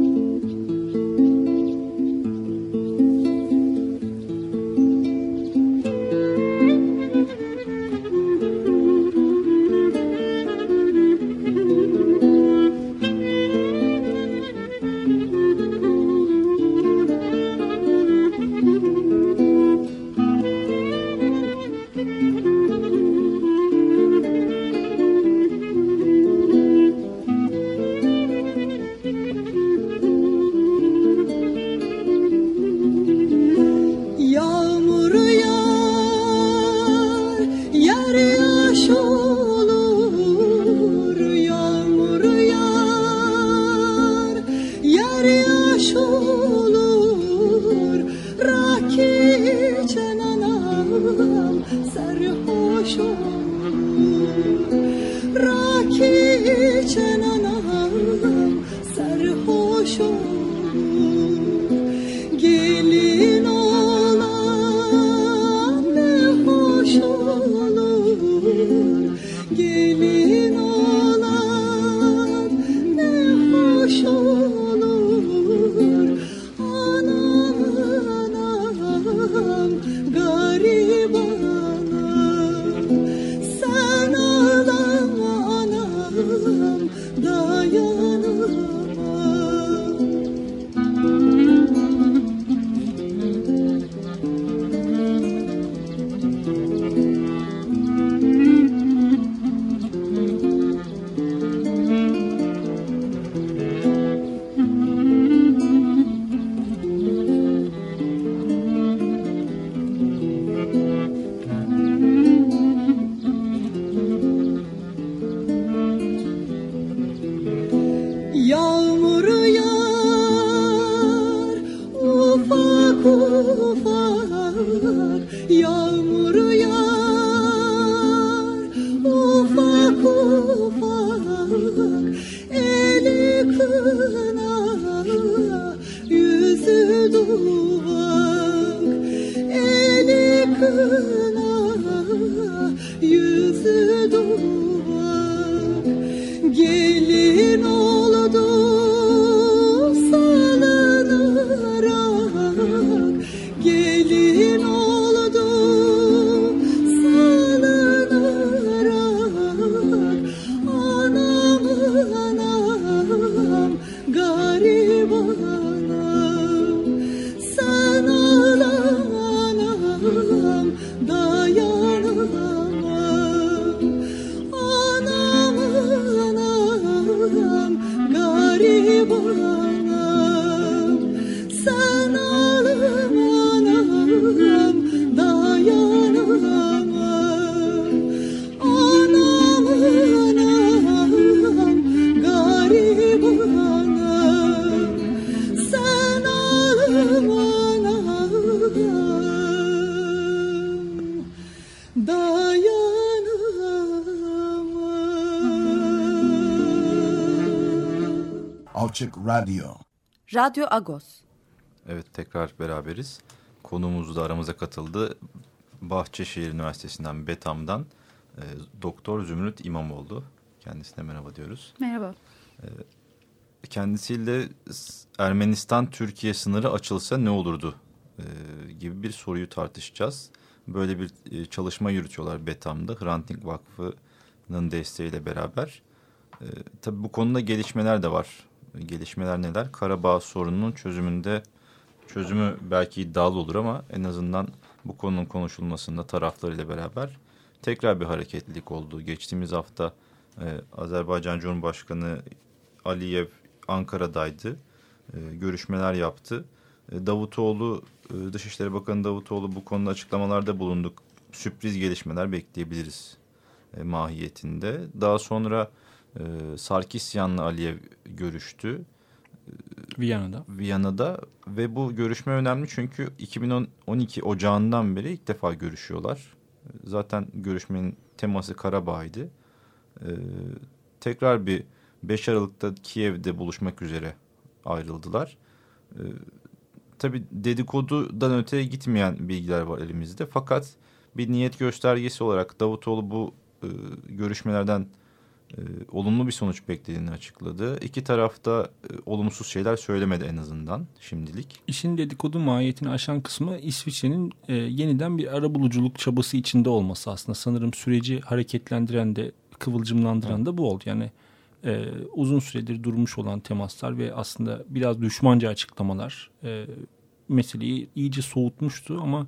Açık Radyo. Radyo Agos. Evet tekrar beraberiz. Konuğumuz da aramıza katıldı. Bahçeşehir Üniversitesi'nden Betam'dan e, Doktor Zümrüt İmamoğlu. Kendisine merhaba diyoruz. Merhaba. E, kendisiyle Ermenistan-Türkiye sınırı açılsa ne olurdu e, gibi bir soruyu tartışacağız. Böyle bir e, çalışma yürütüyorlar Betam'da Hrant Dink Vakfı'nın desteğiyle beraber. E, tabii bu konuda gelişmeler de var gelişmeler neler? Karabağ sorununun çözümünde çözümü belki iddialı olur ama en azından bu konunun konuşulmasında taraflarıyla beraber tekrar bir hareketlilik oldu. Geçtiğimiz hafta e, Azerbaycan Cumhurbaşkanı Aliyev Ankara'daydı. E, görüşmeler yaptı. E, Davutoğlu, e, Dışişleri Bakanı Davutoğlu bu konuda açıklamalarda bulunduk. Sürpriz gelişmeler bekleyebiliriz e, mahiyetinde. Daha sonra e, Sarkisyan'la Aliyev görüştü. Viyana'da. Viyana'da ve bu görüşme önemli çünkü 2012 Ocağı'ndan beri ilk defa görüşüyorlar. Zaten görüşmenin teması Karabağ'ydı. Ee, tekrar bir 5 Aralık'ta Kiev'de buluşmak üzere ayrıldılar. Ee, tabii dedikodudan öteye gitmeyen bilgiler var elimizde. Fakat bir niyet göstergesi olarak Davutoğlu bu e, görüşmelerden e, olumlu bir sonuç beklediğini açıkladı. İki tarafta e, olumsuz şeyler söylemedi en azından şimdilik. İşin dedikodu mahiyetini aşan kısmı İsviçre'nin e, yeniden bir arabuluculuk çabası içinde olması aslında. Sanırım süreci hareketlendiren de kıvılcımlandıran da bu oldu. Yani e, uzun süredir durmuş olan temaslar ve aslında biraz düşmanca açıklamalar e, meseleyi iyice soğutmuştu ama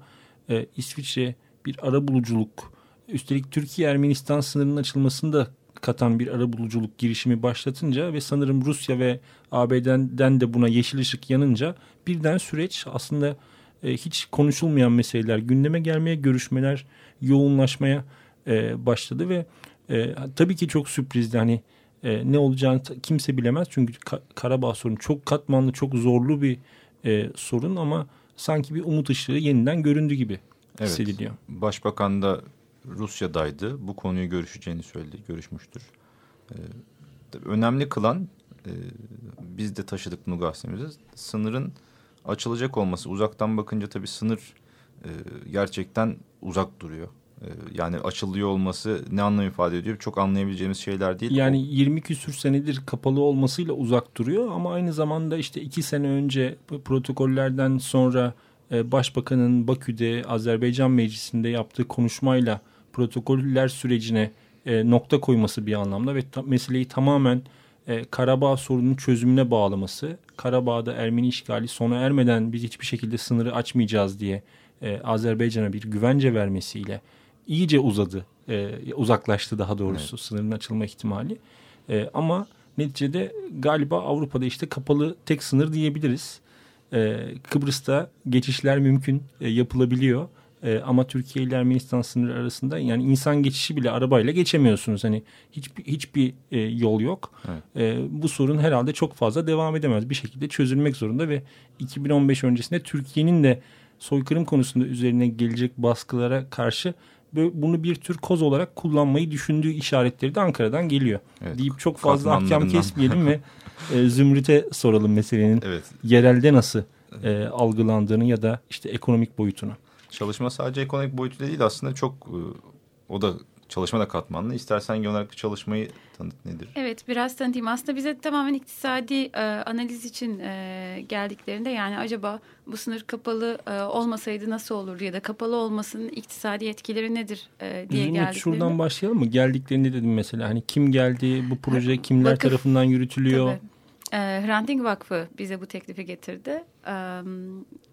e, İsviçre bir arabuluculuk üstelik Türkiye-Ermenistan sınırının açılmasını da katan bir arabuluculuk girişimi başlatınca ve sanırım Rusya ve ABD'den de buna yeşil ışık yanınca birden süreç aslında e, hiç konuşulmayan meseleler gündeme gelmeye, görüşmeler yoğunlaşmaya e, başladı ve e, tabii ki çok sürprizdi hani e, ne olacağını kimse bilemez çünkü Ka Karabağ sorunu çok katmanlı, çok zorlu bir e, sorun ama sanki bir umut ışığı yeniden göründü gibi evet, hissediliyor. Başbakan da Rusya'daydı. Bu konuyu görüşeceğini söyledi, görüşmüştür. Ee, önemli kılan, e, biz de taşıdık bunu gazetemizde, sınırın açılacak olması. Uzaktan bakınca tabii sınır e, gerçekten uzak duruyor. E, yani açılıyor olması ne anlam ifade ediyor çok anlayabileceğimiz şeyler değil. Yani 20 küsür senedir kapalı olmasıyla uzak duruyor ama aynı zamanda işte iki sene önce protokollerden sonra e, Başbakanın Bakü'de Azerbaycan Meclisi'nde yaptığı konuşmayla protokoller sürecine e, nokta koyması bir anlamda ve ta, meseleyi tamamen e, Karabağ sorununun çözümüne bağlaması, Karabağ'da Ermeni işgali sona ermeden biz hiçbir şekilde sınırı açmayacağız diye e, Azerbaycan'a bir güvence vermesiyle iyice uzadı, e, uzaklaştı daha doğrusu evet. sınırın açılma ihtimali. E, ama neticede galiba Avrupa'da işte kapalı tek sınır diyebiliriz. E, Kıbrıs'ta geçişler mümkün, e, yapılabiliyor. E, ama Türkiye ile Ermenistan sınırı arasında yani insan geçişi bile arabayla geçemiyorsunuz. Hani hiçbir hiçbir e, yol yok. Evet. E, bu sorun herhalde çok fazla devam edemez. Bir şekilde çözülmek zorunda ve 2015 öncesinde Türkiye'nin de soykırım konusunda üzerine gelecek baskılara karşı bunu bir tür koz olarak kullanmayı düşündüğü işaretleri de Ankara'dan geliyor. Evet, deyip çok fazla ahkam kesmeyelim ve e, Zümrüt'e soralım meselenin evet. yerelde nasıl e, algılandığını ya da işte ekonomik boyutunu. Çalışma sadece ekonomik boyutu değil aslında çok e, o da çalışma da katmanlı. İstersen genel olarak çalışmayı tanıt nedir? Evet biraz tanıtayım. Aslında bize tamamen iktisadi e, analiz için e, geldiklerinde yani acaba bu sınır kapalı e, olmasaydı nasıl olurdu ya da kapalı olmasının iktisadi etkileri nedir e, diye Zümrüt geldiklerinde. şuradan başlayalım mı? Geldiklerinde dedim mesela hani kim geldi bu proje kimler Vakıf, tarafından yürütülüyor? Tabii. E, Hrant Dink Vakfı bize bu teklifi getirdi. E,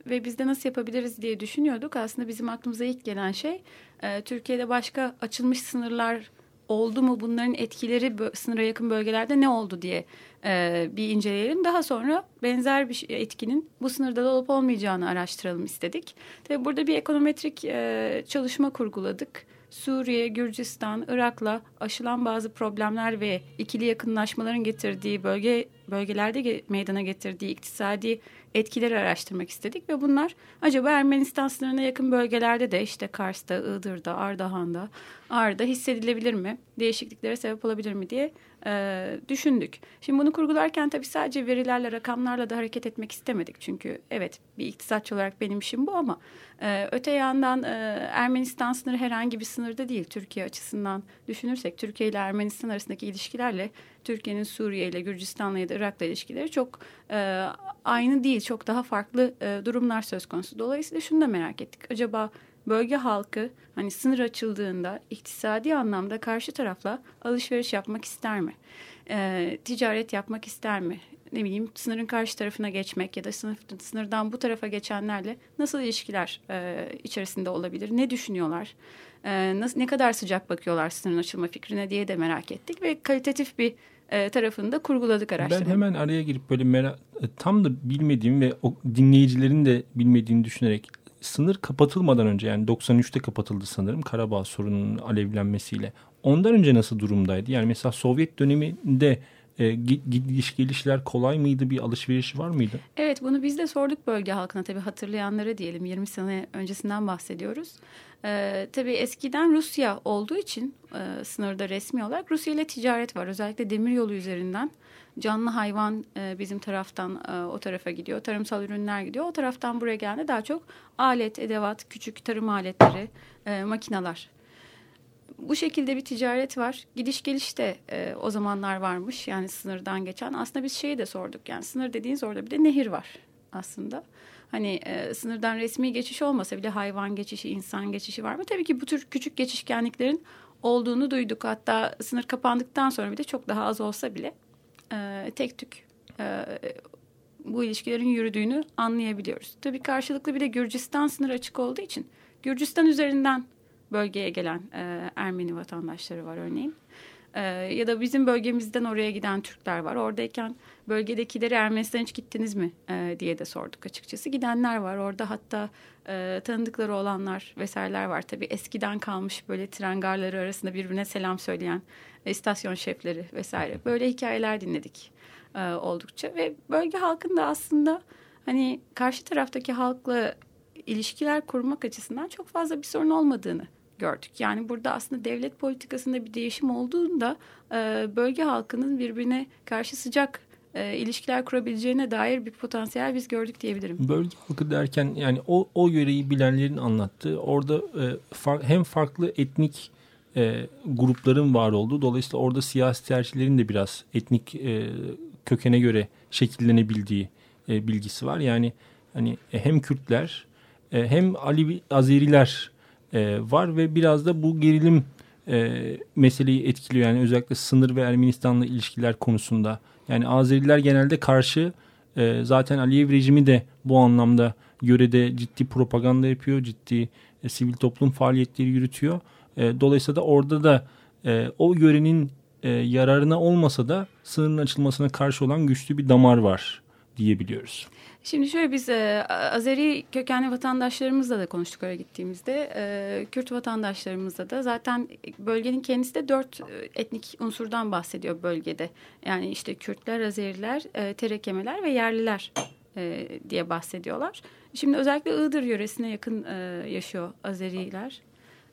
ve biz de nasıl yapabiliriz diye düşünüyorduk. Aslında bizim aklımıza ilk gelen şey e, Türkiye'de başka açılmış sınırlar oldu mu? Bunların etkileri sınıra yakın bölgelerde ne oldu diye e, bir inceleyelim. Daha sonra benzer bir şey, etkinin bu sınırda da olup olmayacağını araştıralım istedik. Tabii burada bir ekonometrik e, çalışma kurguladık. Suriye, Gürcistan, Irak'la aşılan bazı problemler ve ikili yakınlaşmaların getirdiği bölge bölgelerde meydana getirdiği iktisadi etkileri araştırmak istedik ve bunlar acaba Ermenistan sınırına yakın bölgelerde de işte Kars'ta, Iğdır'da, Ardahan'da, Ağrı'da hissedilebilir mi? Değişikliklere sebep olabilir mi diye e, düşündük. Şimdi bunu kurgularken tabii sadece verilerle, rakamlarla da hareket etmek istemedik. Çünkü evet bir iktisatçı olarak benim işim bu ama e, öte yandan e, Ermenistan sınırı herhangi bir sınırda değil. Türkiye açısından düşünürsek Türkiye ile Ermenistan arasındaki ilişkilerle Türkiye'nin Suriye ile Gürcistan'la ya da Irak'la ilişkileri çok e, aynı değil. Çok daha farklı e, durumlar söz konusu. Dolayısıyla şunu da merak ettik. Acaba bölge halkı hani sınır açıldığında iktisadi anlamda karşı tarafla alışveriş yapmak ister mi? E, ticaret yapmak ister mi? Ne bileyim sınırın karşı tarafına geçmek ya da sınır, sınırdan bu tarafa geçenlerle nasıl ilişkiler e, içerisinde olabilir? Ne düşünüyorlar? E, nasıl, ne kadar sıcak bakıyorlar sınırın açılma fikrine diye de merak ettik ve kalitatif bir e, tarafını da kurguladık araştırma. Ben hemen araya girip böyle merak, e, tam da bilmediğim ve o dinleyicilerin de bilmediğini düşünerek sınır kapatılmadan önce yani 93'te kapatıldı sanırım Karabağ sorununun alevlenmesiyle. Ondan önce nasıl durumdaydı? Yani mesela Sovyet döneminde e, gidiş gelişler kolay mıydı? Bir alışveriş var mıydı? Evet bunu biz de sorduk bölge halkına tabii hatırlayanlara diyelim 20 sene öncesinden bahsediyoruz. Ee, tabii eskiden Rusya olduğu için e, sınırda resmi olarak Rusya ile ticaret var. Özellikle demir yolu üzerinden canlı hayvan e, bizim taraftan e, o tarafa gidiyor. Tarımsal ürünler gidiyor. O taraftan buraya geldi daha çok alet, edevat, küçük tarım aletleri, e, makinalar. Bu şekilde bir ticaret var. Gidiş geliş de e, o zamanlar varmış. Yani sınırdan geçen. Aslında biz şeyi de sorduk. Yani sınır dediğiniz orada bir de nehir var aslında. Hani e, sınırdan resmi geçiş olmasa bile hayvan geçişi, insan geçişi var mı? Tabii ki bu tür küçük geçişkenliklerin olduğunu duyduk. Hatta sınır kapandıktan sonra bir de çok daha az olsa bile e, tek tük e, bu ilişkilerin yürüdüğünü anlayabiliyoruz. Tabii karşılıklı bir de Gürcistan sınırı açık olduğu için Gürcistan üzerinden bölgeye gelen e, Ermeni vatandaşları var örneğin. E, ya da bizim bölgemizden oraya giden Türkler var. Oradayken bölgedekileri Ermenistan hiç gittiniz mi e, diye de sorduk açıkçası. Gidenler var orada hatta e, tanıdıkları olanlar vesaireler var. Tabii eskiden kalmış böyle tren garları arasında birbirine selam söyleyen istasyon şefleri vesaire. Böyle hikayeler dinledik e, oldukça ve bölge halkında aslında hani karşı taraftaki halkla ilişkiler kurmak açısından çok fazla bir sorun olmadığını gördük. Yani burada aslında devlet politikasında bir değişim olduğunda e, bölge halkının birbirine karşı sıcak e, ilişkiler kurabileceğine dair bir potansiyel biz gördük diyebilirim. Bölge halkı derken yani o, o yöreyi bilenlerin anlattığı orada e, far, hem farklı etnik e, grupların var olduğu dolayısıyla orada siyasi tercihlerin de biraz etnik e, kökene göre şekillenebildiği e, bilgisi var. Yani hani hem Kürtler e, hem Ali Azeriler e, var ve biraz da bu gerilim e, meseleyi etkiliyor. Yani özellikle sınır ve Ermenistan'la ilişkiler konusunda. Yani Azeriler genelde karşı e, zaten Aliyev rejimi de bu anlamda yörede ciddi propaganda yapıyor, ciddi e, sivil toplum faaliyetleri yürütüyor. E, dolayısıyla da orada da e, o yörenin e, yararına olmasa da sınırın açılmasına karşı olan güçlü bir damar var diyebiliyoruz. Şimdi şöyle biz e, Azeri kökenli vatandaşlarımızla da konuştuk öyle gittiğimizde. E, Kürt vatandaşlarımızla da zaten bölgenin kendisi de dört e, etnik unsurdan bahsediyor bölgede. Yani işte Kürtler, Azeriler, e, Terekemeler ve yerliler e, diye bahsediyorlar. Şimdi özellikle Iğdır yöresine yakın e, yaşıyor Azeriler.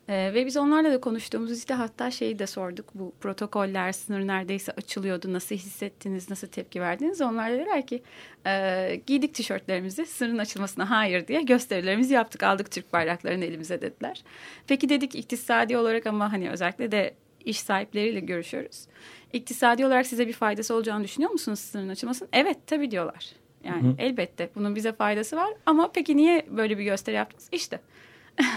Ee, ve biz onlarla da konuştuğumuz işte hatta şeyi de sorduk. Bu protokoller, sınır neredeyse açılıyordu. Nasıl hissettiniz, nasıl tepki verdiniz? Onlar dediler ki e, giydik tişörtlerimizi sınırın açılmasına hayır diye gösterilerimizi yaptık. Aldık Türk bayraklarını elimize dediler. Peki dedik iktisadi olarak ama hani özellikle de iş sahipleriyle görüşüyoruz. İktisadi olarak size bir faydası olacağını düşünüyor musunuz sınırın açılmasının? Evet tabii diyorlar. Yani Hı. elbette bunun bize faydası var ama peki niye böyle bir gösteri yaptınız? İşte (laughs)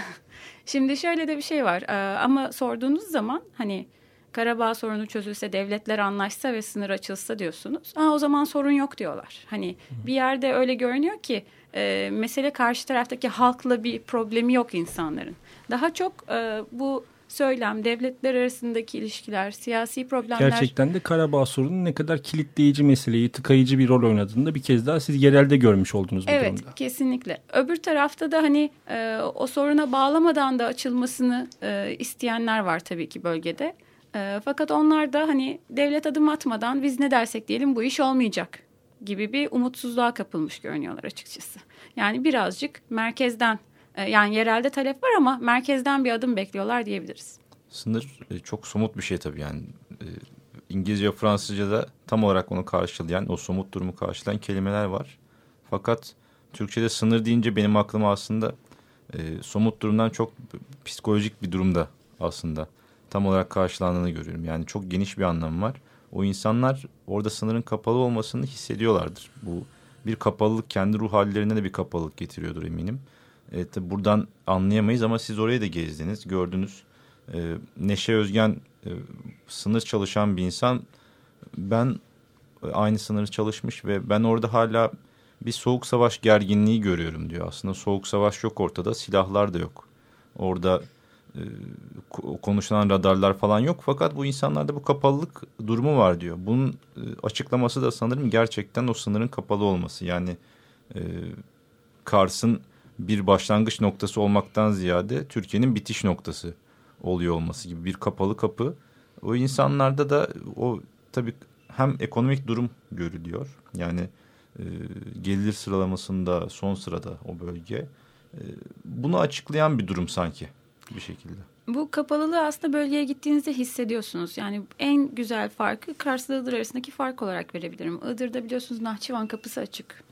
Şimdi şöyle de bir şey var ama sorduğunuz zaman hani Karabağ sorunu çözülse, devletler anlaşsa ve sınır açılsa diyorsunuz. Aa, o zaman sorun yok diyorlar. Hani bir yerde öyle görünüyor ki e, mesele karşı taraftaki halkla bir problemi yok insanların. Daha çok e, bu söylem, devletler arasındaki ilişkiler, siyasi problemler... Gerçekten de Karabağ sorunu ne kadar kilitleyici meseleyi, tıkayıcı bir rol oynadığında bir kez daha siz yerelde görmüş oldunuz bu evet, durumda. Evet, kesinlikle. Öbür tarafta da hani e, o soruna bağlamadan da açılmasını e, isteyenler var tabii ki bölgede. E, fakat onlar da hani devlet adım atmadan biz ne dersek diyelim bu iş olmayacak gibi bir umutsuzluğa kapılmış görünüyorlar açıkçası. Yani birazcık merkezden yani yerelde talep var ama merkezden bir adım bekliyorlar diyebiliriz. Sınır e, çok somut bir şey tabii yani. E, İngilizce, Fransızca'da tam olarak onu karşılayan, o somut durumu karşılayan kelimeler var. Fakat Türkçe'de sınır deyince benim aklıma aslında e, somut durumdan çok psikolojik bir durumda aslında tam olarak karşılandığını görüyorum. Yani çok geniş bir anlamı var. O insanlar orada sınırın kapalı olmasını hissediyorlardır. Bu bir kapalılık kendi ruh hallerine de bir kapalılık getiriyordur eminim. E, tabi buradan anlayamayız ama siz oraya da gezdiniz, gördünüz. E, Neşe Özgen e, sınır çalışan bir insan. Ben e, aynı sınırı çalışmış ve ben orada hala bir soğuk savaş gerginliği görüyorum diyor. Aslında soğuk savaş yok ortada, silahlar da yok. Orada e, konuşulan radarlar falan yok fakat bu insanlarda bu kapalılık durumu var diyor. Bunun e, açıklaması da sanırım gerçekten o sınırın kapalı olması. Yani e, Kars'ın bir başlangıç noktası olmaktan ziyade Türkiye'nin bitiş noktası oluyor olması gibi bir kapalı kapı. O insanlarda da o tabii hem ekonomik durum görülüyor. Yani e, gelir sıralamasında son sırada o bölge. E, bunu açıklayan bir durum sanki bir şekilde. Bu kapalılığı aslında bölgeye gittiğinizde hissediyorsunuz. Yani en güzel farkı Kars'la Iğdır arasındaki fark olarak verebilirim. Iğdır'da biliyorsunuz Nahçıvan kapısı açık.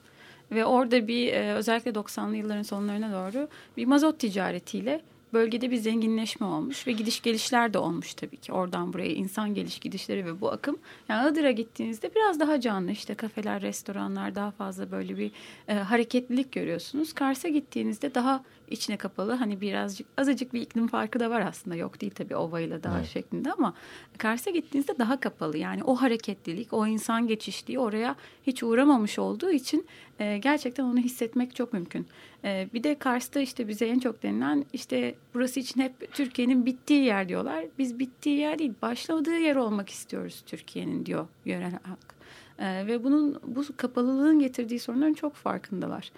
Ve orada bir e, özellikle 90'lı yılların sonlarına doğru bir mazot ticaretiyle bölgede bir zenginleşme olmuş ve gidiş gelişler de olmuş tabii ki. Oradan buraya insan geliş gidişleri ve bu akım. Yani Iğdır'a gittiğinizde biraz daha canlı işte kafeler, restoranlar daha fazla böyle bir e, hareketlilik görüyorsunuz. Kars'a gittiğinizde daha içine kapalı hani birazcık azıcık bir iklim farkı da var aslında yok değil tabii ovayla daha evet. şeklinde ama Kars'a gittiğinizde daha kapalı yani o hareketlilik o insan geçişliği oraya hiç uğramamış olduğu için e, gerçekten onu hissetmek çok mümkün. E, bir de Kars'ta işte bize en çok denilen işte burası için hep Türkiye'nin bittiği yer diyorlar. Biz bittiği yer değil başladığı yer olmak istiyoruz Türkiye'nin diyor yören halk. E, ve bunun bu kapalılığın getirdiği sorunların çok farkındalar.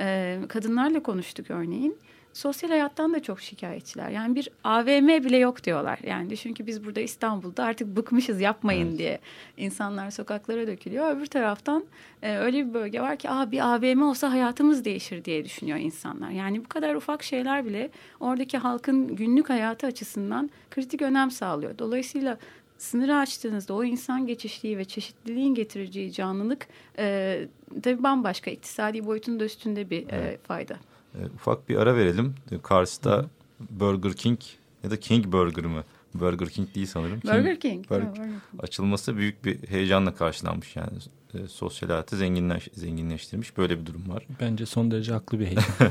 E, kadınlarla konuştuk örneğin. Sosyal hayattan da çok şikayetçiler. Yani bir AVM bile yok diyorlar. Yani düşün ki biz burada İstanbul'da artık bıkmışız yapmayın evet. diye. insanlar sokaklara dökülüyor. Öbür taraftan e, öyle bir bölge var ki Aa, bir AVM olsa hayatımız değişir diye düşünüyor insanlar. Yani bu kadar ufak şeyler bile oradaki halkın günlük hayatı açısından kritik önem sağlıyor. Dolayısıyla sınırı açtığınızda o insan geçişliği ve çeşitliliğin getireceği canlılık e, tabii bambaşka iktisadi boyutun da üstünde bir e, evet. e, fayda. E, ufak bir ara verelim. Kars'ta Burger King ya da King Burger mı? Burger King değil sanırım. Burger King. Burger, Burger King. Açılması büyük bir heyecanla karşılanmış yani. E, sosyal hayatı zenginleş, zenginleştirmiş. Böyle bir durum var. Bence son derece haklı bir heyecan. (laughs)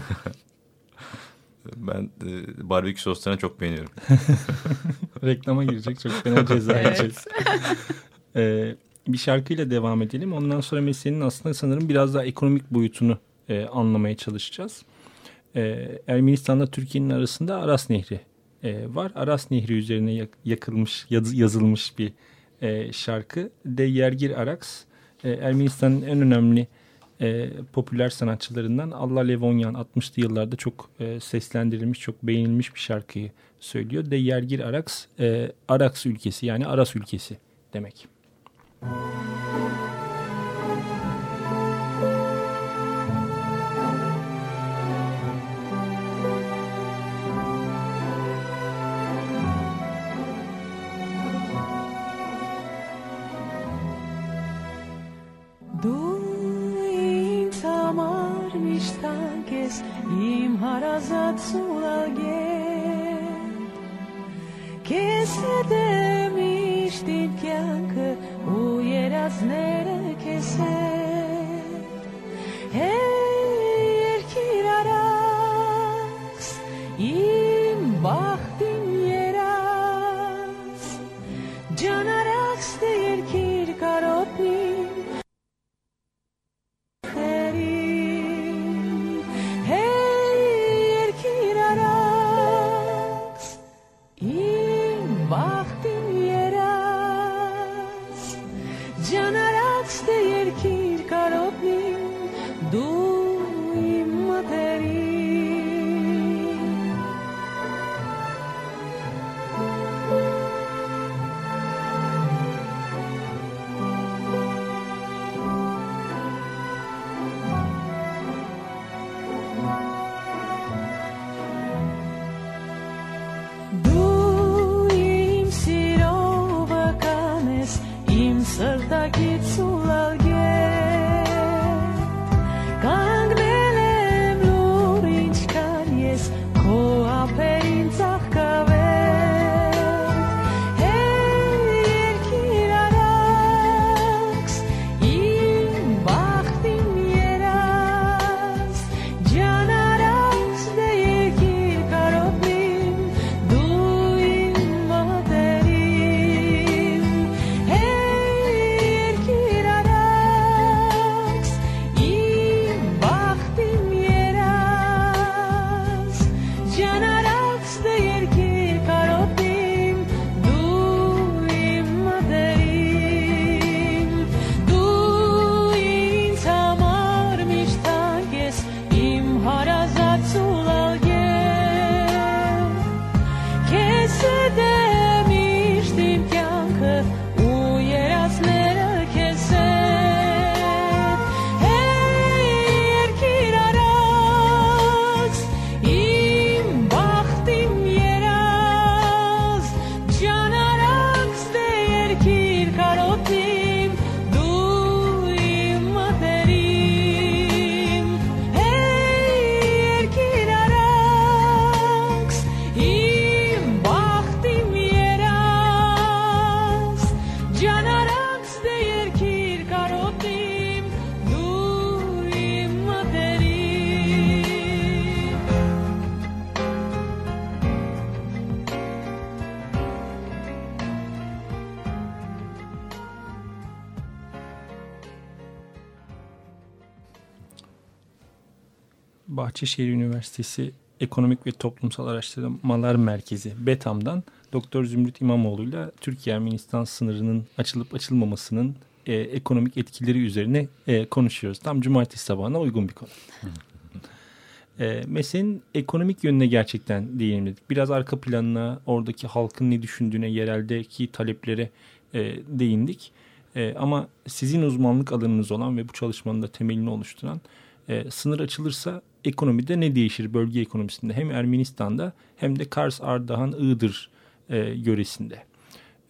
Ben e, barbekü soslarını çok beğeniyorum. (laughs) Reklama girecek çok fena ceza evet. (laughs) ee, bir şarkıyla devam edelim. Ondan sonra meselenin aslında sanırım biraz daha ekonomik boyutunu e, anlamaya çalışacağız. E, Ermenistan'la Türkiye'nin arasında Aras Nehri e, var. Aras Nehri üzerine yakılmış, yaz, yazılmış bir e, şarkı. De Yergir Araks, e, Ermenistan'ın en önemli e, popüler sanatçılarından Allah Levonyan 60'lı yıllarda çok e, seslendirilmiş, çok beğenilmiş bir şarkıyı söylüyor. De Yergir Araks, e, Araks ülkesi yani Aras ülkesi demek. Müzik ես իմ հարազատ սուլագետ Քեզ հետ է միշտ իմ կյանքը ու երազները քեզ հետ Հետ Bahçeşehir Üniversitesi Ekonomik ve Toplumsal Araştırmalar Merkezi BETAM'dan Doktor Zümrüt İmamoğlu ile Türkiye-Ermenistan sınırının açılıp açılmamasının e, ekonomik etkileri üzerine e, konuşuyoruz. Tam cumartesi sabahına uygun bir konu. (laughs) e, meselenin ekonomik yönüne gerçekten değinmedik. Biraz arka planına, oradaki halkın ne düşündüğüne, yereldeki taleplere e, değindik. E, ama sizin uzmanlık alanınız olan ve bu çalışmanın da temelini oluşturan e, sınır açılırsa ekonomide ne değişir bölge ekonomisinde hem Ermenistan'da hem de Kars, Ardahan, Iğdır e, yöresinde.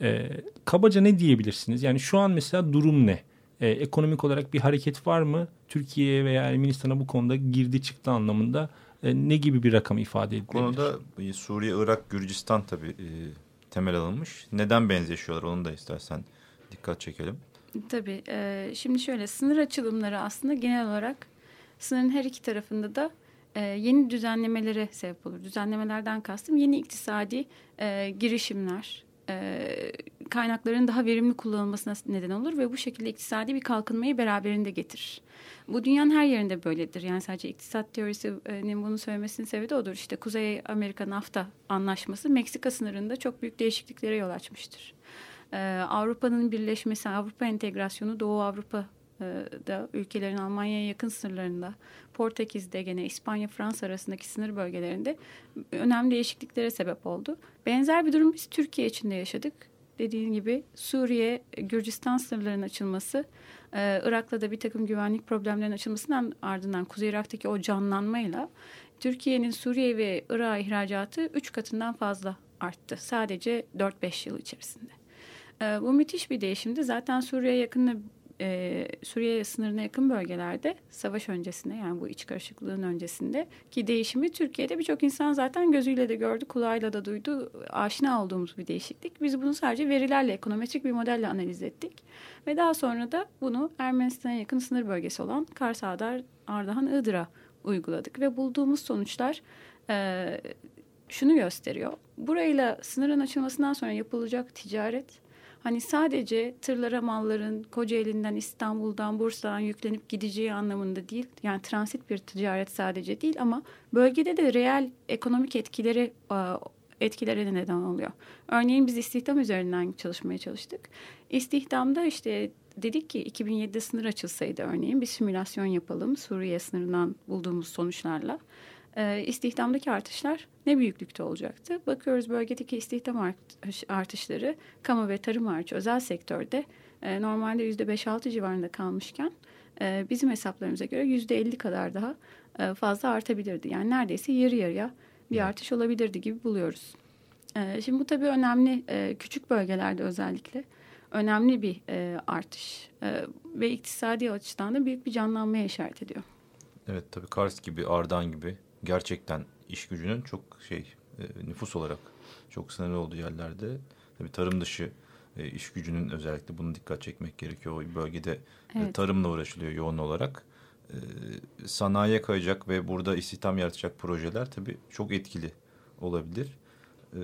E, kabaca ne diyebilirsiniz? Yani şu an mesela durum ne? E, ekonomik olarak bir hareket var mı? Türkiye veya Ermenistan'a bu konuda girdi çıktı anlamında e, ne gibi bir rakam ifade edilir? Bu konuda Suriye, Irak, Gürcistan tabii e, temel alınmış. Neden benzeşiyorlar onu da istersen dikkat çekelim. Tabii. E, şimdi şöyle sınır açılımları aslında genel olarak sınırın her iki tarafında da e, yeni düzenlemelere sebep olur. Düzenlemelerden kastım yeni iktisadi e, girişimler, e, kaynakların daha verimli kullanılmasına neden olur ve bu şekilde iktisadi bir kalkınmayı beraberinde getirir. Bu dünyanın her yerinde böyledir. Yani sadece iktisat teorisinin bunu söylemesinin sebebi de odur. İşte Kuzey Amerika NAFTA anlaşması Meksika sınırında çok büyük değişikliklere yol açmıştır. Ee, Avrupa'nın birleşmesi, Avrupa entegrasyonu Doğu Avrupa da ülkelerin Almanya'ya yakın sınırlarında, Portekiz'de gene İspanya, Fransa arasındaki sınır bölgelerinde önemli değişikliklere sebep oldu. Benzer bir durum biz Türkiye için de yaşadık. Dediğim gibi Suriye, Gürcistan sınırlarının açılması, Irak'la da bir takım güvenlik problemlerinin açılmasından ardından Kuzey Irak'taki o canlanmayla Türkiye'nin Suriye ve Irak ihracatı üç katından fazla arttı. Sadece 4-5 yıl içerisinde. Bu müthiş bir değişimdi. Zaten Suriye yakında e, Suriye sınırına yakın bölgelerde savaş öncesinde yani bu iç karışıklığın öncesinde ki değişimi Türkiye'de birçok insan zaten gözüyle de gördü, kulağıyla da duydu, aşina olduğumuz bir değişiklik. Biz bunu sadece verilerle, ekonometrik bir modelle analiz ettik. Ve daha sonra da bunu Ermenistan'a yakın sınır bölgesi olan Kars, Ağdar, Ardahan, Iğdır'a uyguladık. Ve bulduğumuz sonuçlar e, şunu gösteriyor. Burayla sınırın açılmasından sonra yapılacak ticaret hani sadece tırlara malların Kocaeli'nden, İstanbul'dan, Bursa'dan yüklenip gideceği anlamında değil. Yani transit bir ticaret sadece değil ama bölgede de reel ekonomik etkileri e, etkilere de neden oluyor. Örneğin biz istihdam üzerinden çalışmaya çalıştık. İstihdamda işte dedik ki 2007'de sınır açılsaydı örneğin bir simülasyon yapalım Suriye sınırından bulduğumuz sonuçlarla e, istihdamdaki artışlar ne büyüklükte olacaktı? Bakıyoruz bölgedeki istihdam artışları kamu ve tarım hariç özel sektörde e, normalde yüzde beş altı civarında kalmışken e, bizim hesaplarımıza göre yüzde elli kadar daha e, fazla artabilirdi. Yani neredeyse yarı yarıya bir artış olabilirdi gibi buluyoruz. E, şimdi bu tabii önemli e, küçük bölgelerde özellikle önemli bir e, artış e, ve iktisadi açıdan da büyük bir canlanmaya işaret ediyor. Evet tabii Kars gibi, Ardahan gibi gerçekten iş gücünün çok şey e, nüfus olarak çok sınırlı olduğu yerlerde tabii tarım dışı e, iş gücünün özellikle bunu dikkat çekmek gerekiyor. O bölgede e, evet. tarımla uğraşılıyor yoğun olarak. E, sanayiye kayacak ve burada istihdam yaratacak projeler tabii çok etkili olabilir. E,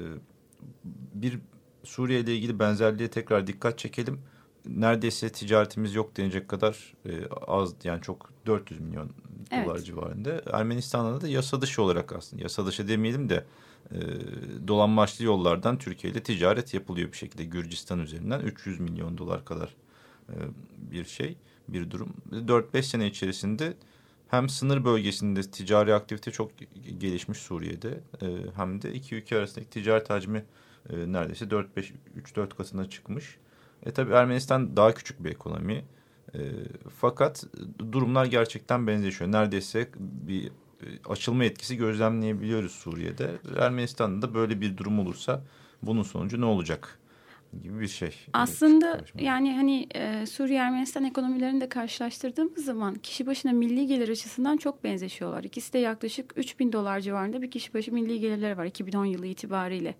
bir Suriye ile ilgili benzerliğe tekrar dikkat çekelim. Neredeyse ticaretimiz yok denecek kadar e, az yani çok 400 milyon evet. dolar civarında. Ermenistan'da da yasa dışı olarak aslında yasa dışı demeyelim de e, dolanmaçlı yollardan Türkiye ile ticaret yapılıyor bir şekilde Gürcistan üzerinden 300 milyon dolar kadar e, bir şey bir durum. 4-5 sene içerisinde hem sınır bölgesinde ticari aktivite çok gelişmiş Suriye'de e, hem de iki ülke arasındaki ticaret hacmi e, neredeyse 4-5 3-4 katına çıkmış. E tabi Ermenistan daha küçük bir ekonomi. E, fakat durumlar gerçekten benzeşiyor. Neredeyse bir e, açılma etkisi gözlemleyebiliyoruz Suriye'de. Ermenistan'da da böyle bir durum olursa bunun sonucu ne olacak? gibi bir şey. Aslında yani hani e, Suriye Ermenistan ekonomilerini de karşılaştırdığımız zaman kişi başına milli gelir açısından çok benzeşiyorlar. İkisi de yaklaşık 3 bin dolar civarında bir kişi başı milli gelirleri var 2010 yılı itibariyle.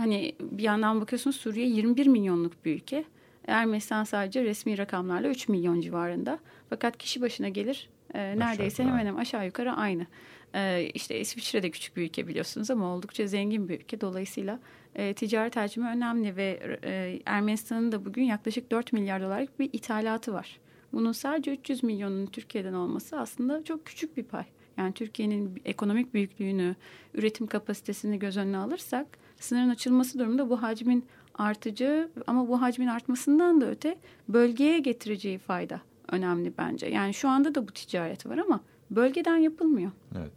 Hani bir yandan bakıyorsunuz Suriye 21 milyonluk bir ülke. Ermenistan sadece resmi rakamlarla 3 milyon civarında. Fakat kişi başına gelir e, neredeyse hemen hemen aşağı yukarı aynı. E, işte İsviçre de küçük bir ülke biliyorsunuz ama oldukça zengin bir ülke. Dolayısıyla e, ticaret hacmi önemli ve e, Ermenistan'ın da bugün yaklaşık 4 milyar dolarlık bir ithalatı var. Bunun sadece 300 milyonun Türkiye'den olması aslında çok küçük bir pay. Yani Türkiye'nin ekonomik büyüklüğünü, üretim kapasitesini göz önüne alırsak sınırın açılması durumunda bu hacmin artıcı ama bu hacmin artmasından da öte bölgeye getireceği fayda önemli bence. Yani şu anda da bu ticaret var ama bölgeden yapılmıyor. Evet.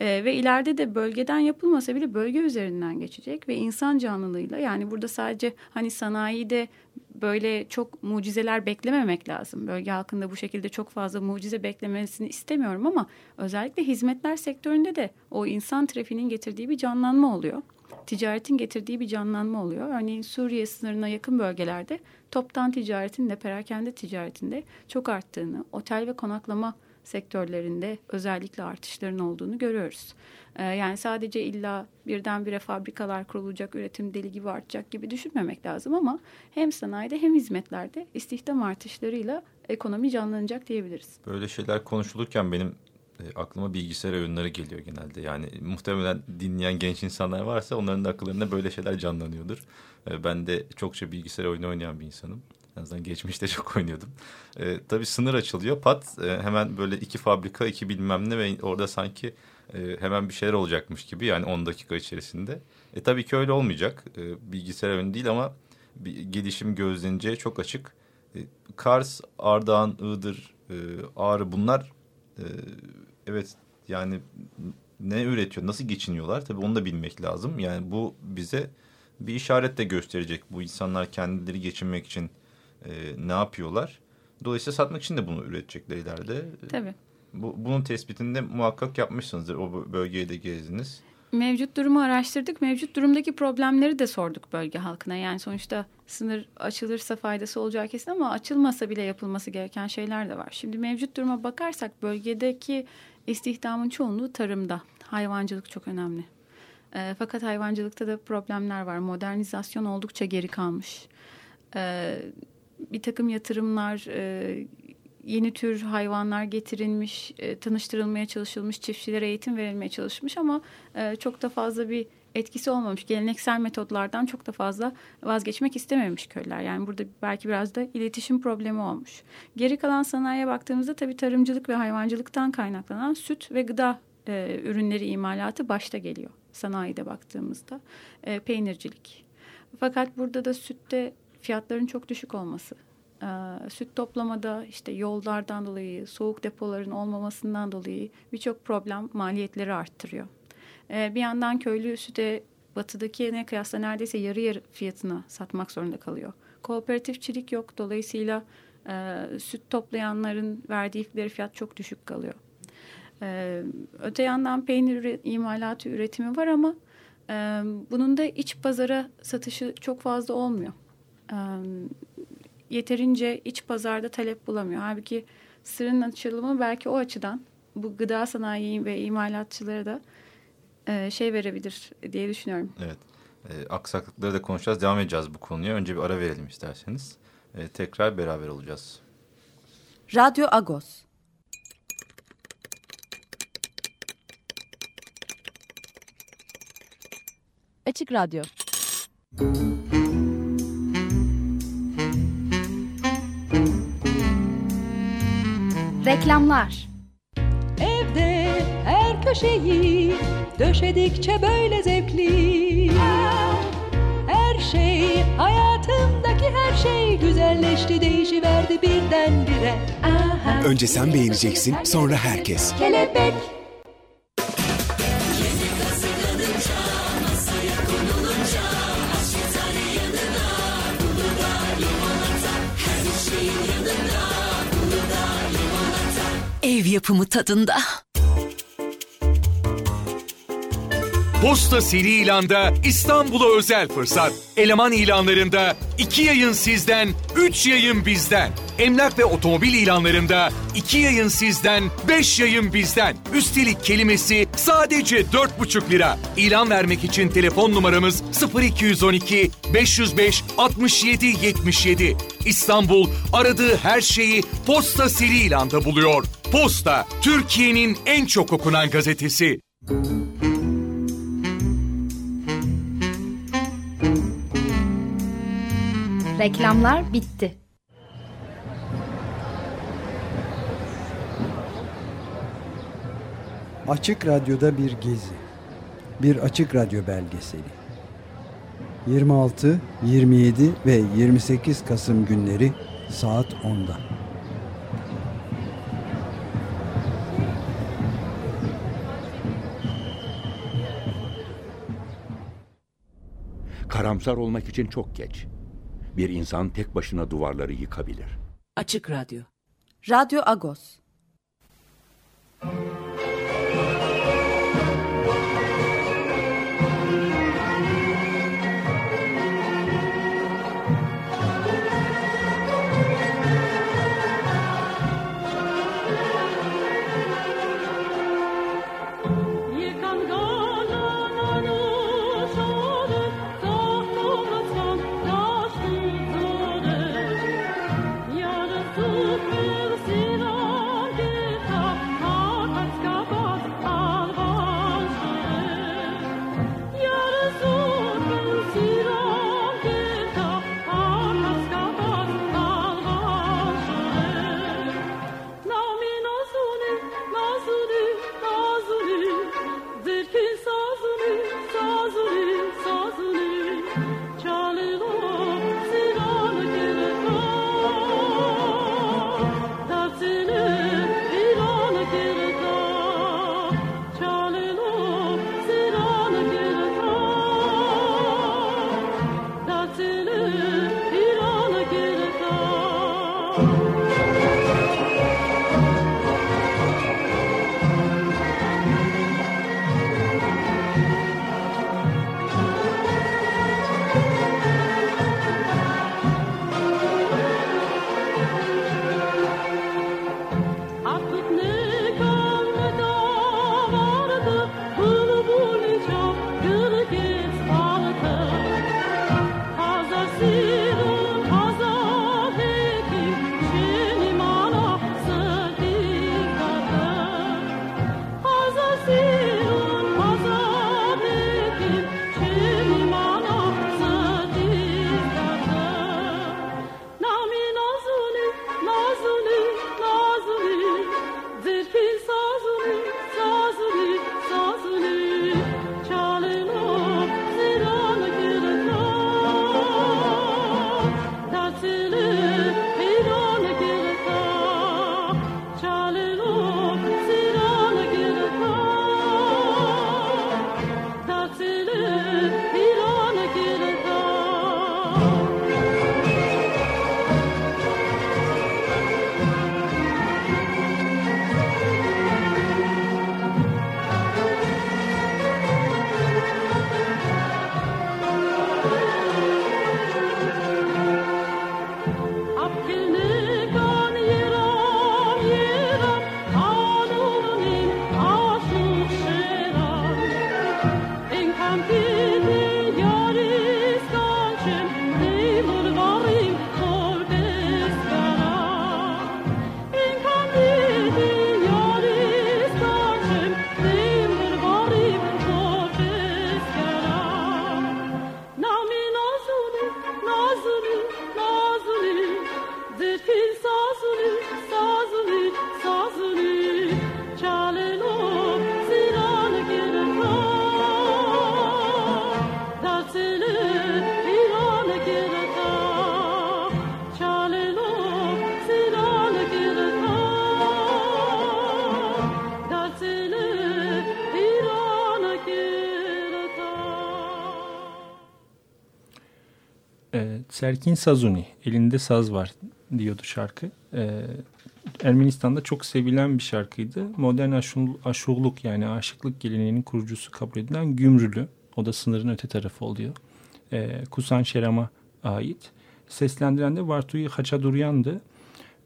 Ee, ve ileride de bölgeden yapılmasa bile bölge üzerinden geçecek ve insan canlılığıyla yani burada sadece hani sanayide böyle çok mucizeler beklememek lazım. Bölge halkında bu şekilde çok fazla mucize beklemesini istemiyorum ama özellikle hizmetler sektöründe de o insan trafiğinin getirdiği bir canlanma oluyor ticaretin getirdiği bir canlanma oluyor. Örneğin Suriye sınırına yakın bölgelerde toptan ticaretin de perakende ticaretinde çok arttığını, otel ve konaklama sektörlerinde özellikle artışların olduğunu görüyoruz. Ee, yani sadece illa birdenbire fabrikalar kurulacak, üretim deli gibi artacak gibi düşünmemek lazım ama hem sanayide hem hizmetlerde istihdam artışlarıyla ekonomi canlanacak diyebiliriz. Böyle şeyler konuşulurken benim e, aklıma bilgisayar oyunları geliyor genelde. Yani muhtemelen dinleyen genç insanlar varsa onların da akıllarında böyle şeyler canlanıyordur. E, ben de çokça bilgisayar oyunu oynayan bir insanım. En azından geçmişte (laughs) çok oynuyordum. E, tabii sınır açılıyor. Pat e, hemen böyle iki fabrika, iki bilmem ne ve orada sanki e, hemen bir şeyler olacakmış gibi. Yani 10 dakika içerisinde. E tabii ki öyle olmayacak. E, bilgisayar oyunu değil ama bir gelişim gözleneceği çok açık. E, Kars, Ardahan, Iğdır, e, Ağrı bunlar e, evet yani ne üretiyor, nasıl geçiniyorlar tabii onu da bilmek lazım. Yani bu bize bir işaret de gösterecek. Bu insanlar kendileri geçinmek için e, ne yapıyorlar? Dolayısıyla satmak için de bunu üretecekler ileride. Tabii. Bu, bunun tespitinde muhakkak yapmışsınızdır. O bölgeyi de gezdiniz. Mevcut durumu araştırdık. Mevcut durumdaki problemleri de sorduk bölge halkına. Yani sonuçta sınır açılırsa faydası olacağı kesin ama açılmasa bile yapılması gereken şeyler de var. Şimdi mevcut duruma bakarsak bölgedeki istihdamın çoğunluğu tarımda. Hayvancılık çok önemli. E, fakat hayvancılıkta da problemler var. Modernizasyon oldukça geri kalmış. E, bir takım yatırımlar, e, yeni tür hayvanlar getirilmiş, e, tanıştırılmaya çalışılmış, çiftçilere eğitim verilmeye çalışmış ama e, çok da fazla bir etkisi olmamış. Geleneksel metodlardan çok da fazla vazgeçmek istememiş köylüler. Yani burada belki biraz da iletişim problemi olmuş. Geri kalan sanayiye baktığımızda tabii tarımcılık ve hayvancılıktan kaynaklanan süt ve gıda e, ürünleri imalatı başta geliyor sanayide baktığımızda. E, peynircilik. Fakat burada da sütte fiyatların çok düşük olması e, süt toplamada işte yollardan dolayı, soğuk depoların olmamasından dolayı birçok problem maliyetleri arttırıyor. E, bir yandan köylü süte batıdaki ne kıyasla neredeyse yarı yarı fiyatına satmak zorunda kalıyor. Kooperatifçilik yok. Dolayısıyla e, süt toplayanların verdiği fiyat çok düşük kalıyor. E, öte yandan peynir imalatı üretimi var ama e, bunun da iç pazara satışı çok fazla olmuyor. E, yeterince iç pazarda talep bulamıyor. Halbuki sırın açılımı belki o açıdan bu gıda sanayi ve imalatçılara da e, şey verebilir diye düşünüyorum. Evet. E, aksaklıkları da konuşacağız. Devam edeceğiz bu konuya. Önce bir ara verelim isterseniz. E, tekrar beraber olacağız. Radyo Agos. Açık Radyo. Reklamlar. Evde her köşeyi döşedikçe böyle zevkli. Her şey hayatımdaki her şey güzelleşti değişiverdi birdenbire. Önce sen beğeneceksin, sonra herkes. Kelebek 골프 못 쳐준다. Posta seri ilanda İstanbul'a özel fırsat. Eleman ilanlarında iki yayın sizden, üç yayın bizden. Emlak ve otomobil ilanlarında iki yayın sizden, beş yayın bizden. Üstelik kelimesi sadece dört buçuk lira. İlan vermek için telefon numaramız 0212 505 67 77. İstanbul aradığı her şeyi Posta seri ilanda buluyor. Posta, Türkiye'nin en çok okunan gazetesi. Reklamlar bitti. Açık Radyo'da bir gezi. Bir Açık Radyo belgeseli. 26, 27 ve 28 Kasım günleri saat 10'da. Karamsar olmak için çok geç. Bir insan tek başına duvarları yıkabilir. Açık Radyo. Radyo Agos. Serkin Sazuni elinde saz var diyordu şarkı. Ee, Ermenistan'da çok sevilen bir şarkıydı. Modern aşuğluk yani aşıklık geleneğinin kurucusu kabul edilen Gümrülü. O da sınırın öte tarafı oluyor. Ee, Kusan Şeram'a ait. Seslendiren de Vartuyi Haçaduryan'dı.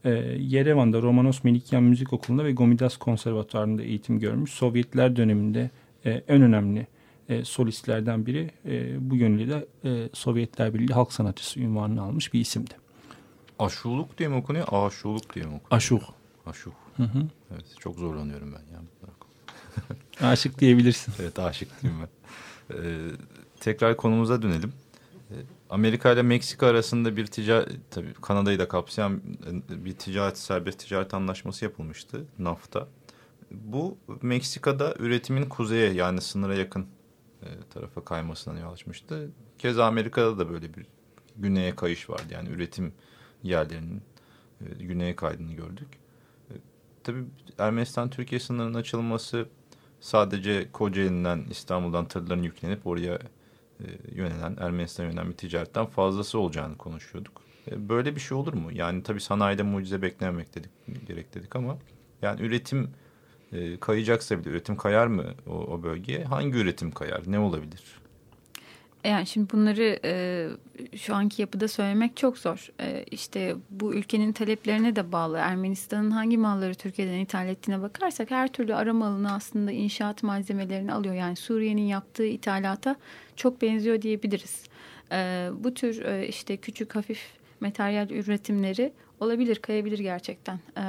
Ee, Yerevan'da Romanos Melikyan Müzik Okulu'nda ve Gomidas Konservatuarı'nda eğitim görmüş. Sovyetler döneminde e, en önemli e, solistlerden biri. E, bu yönüyle de e, Sovyetler Birliği halk sanatçısı ünvanını almış bir isimdi. Aşuluk diye mi okunuyor? Aşuluk diye mi okunuyor? Aşuh. Aşuh. Hı hı. Evet çok zorlanıyorum ben. Yani. (laughs) aşık diyebilirsin. evet aşık diyeyim ben. Ee, tekrar konumuza dönelim. Ee, Amerika ile Meksika arasında bir ticaret, tabii Kanada'yı da kapsayan bir ticaret, serbest ticaret anlaşması yapılmıştı. NAFTA. Bu Meksika'da üretimin kuzeye yani sınıra yakın e, tarafa kaymasına yol açmıştı. Keza Amerika'da da böyle bir güneye kayış vardı. Yani üretim yerlerinin e, güneye kaydığını gördük. E, tabii Ermenistan-Türkiye sınırının açılması sadece Kocaeli'nden İstanbul'dan tırların yüklenip oraya e, yönelen Ermenistan'a yönelen bir ticaretten fazlası olacağını konuşuyorduk. Böyle bir şey olur mu? Yani tabii sanayide mucize beklememek dedik, gerek dedik ama yani üretim e, kayacaksa bile üretim kayar mı o, o bölgeye? Hangi üretim kayar? Ne olabilir? Yani şimdi bunları e, şu anki yapıda söylemek çok zor. E, işte bu ülkenin taleplerine de bağlı. Ermenistan'ın hangi malları Türkiye'den ithal ettiğine bakarsak her türlü ara malını aslında inşaat malzemelerini alıyor. Yani Suriye'nin yaptığı ithalata çok benziyor diyebiliriz. E, bu tür e, işte küçük hafif materyal üretimleri olabilir, kayabilir gerçekten. E,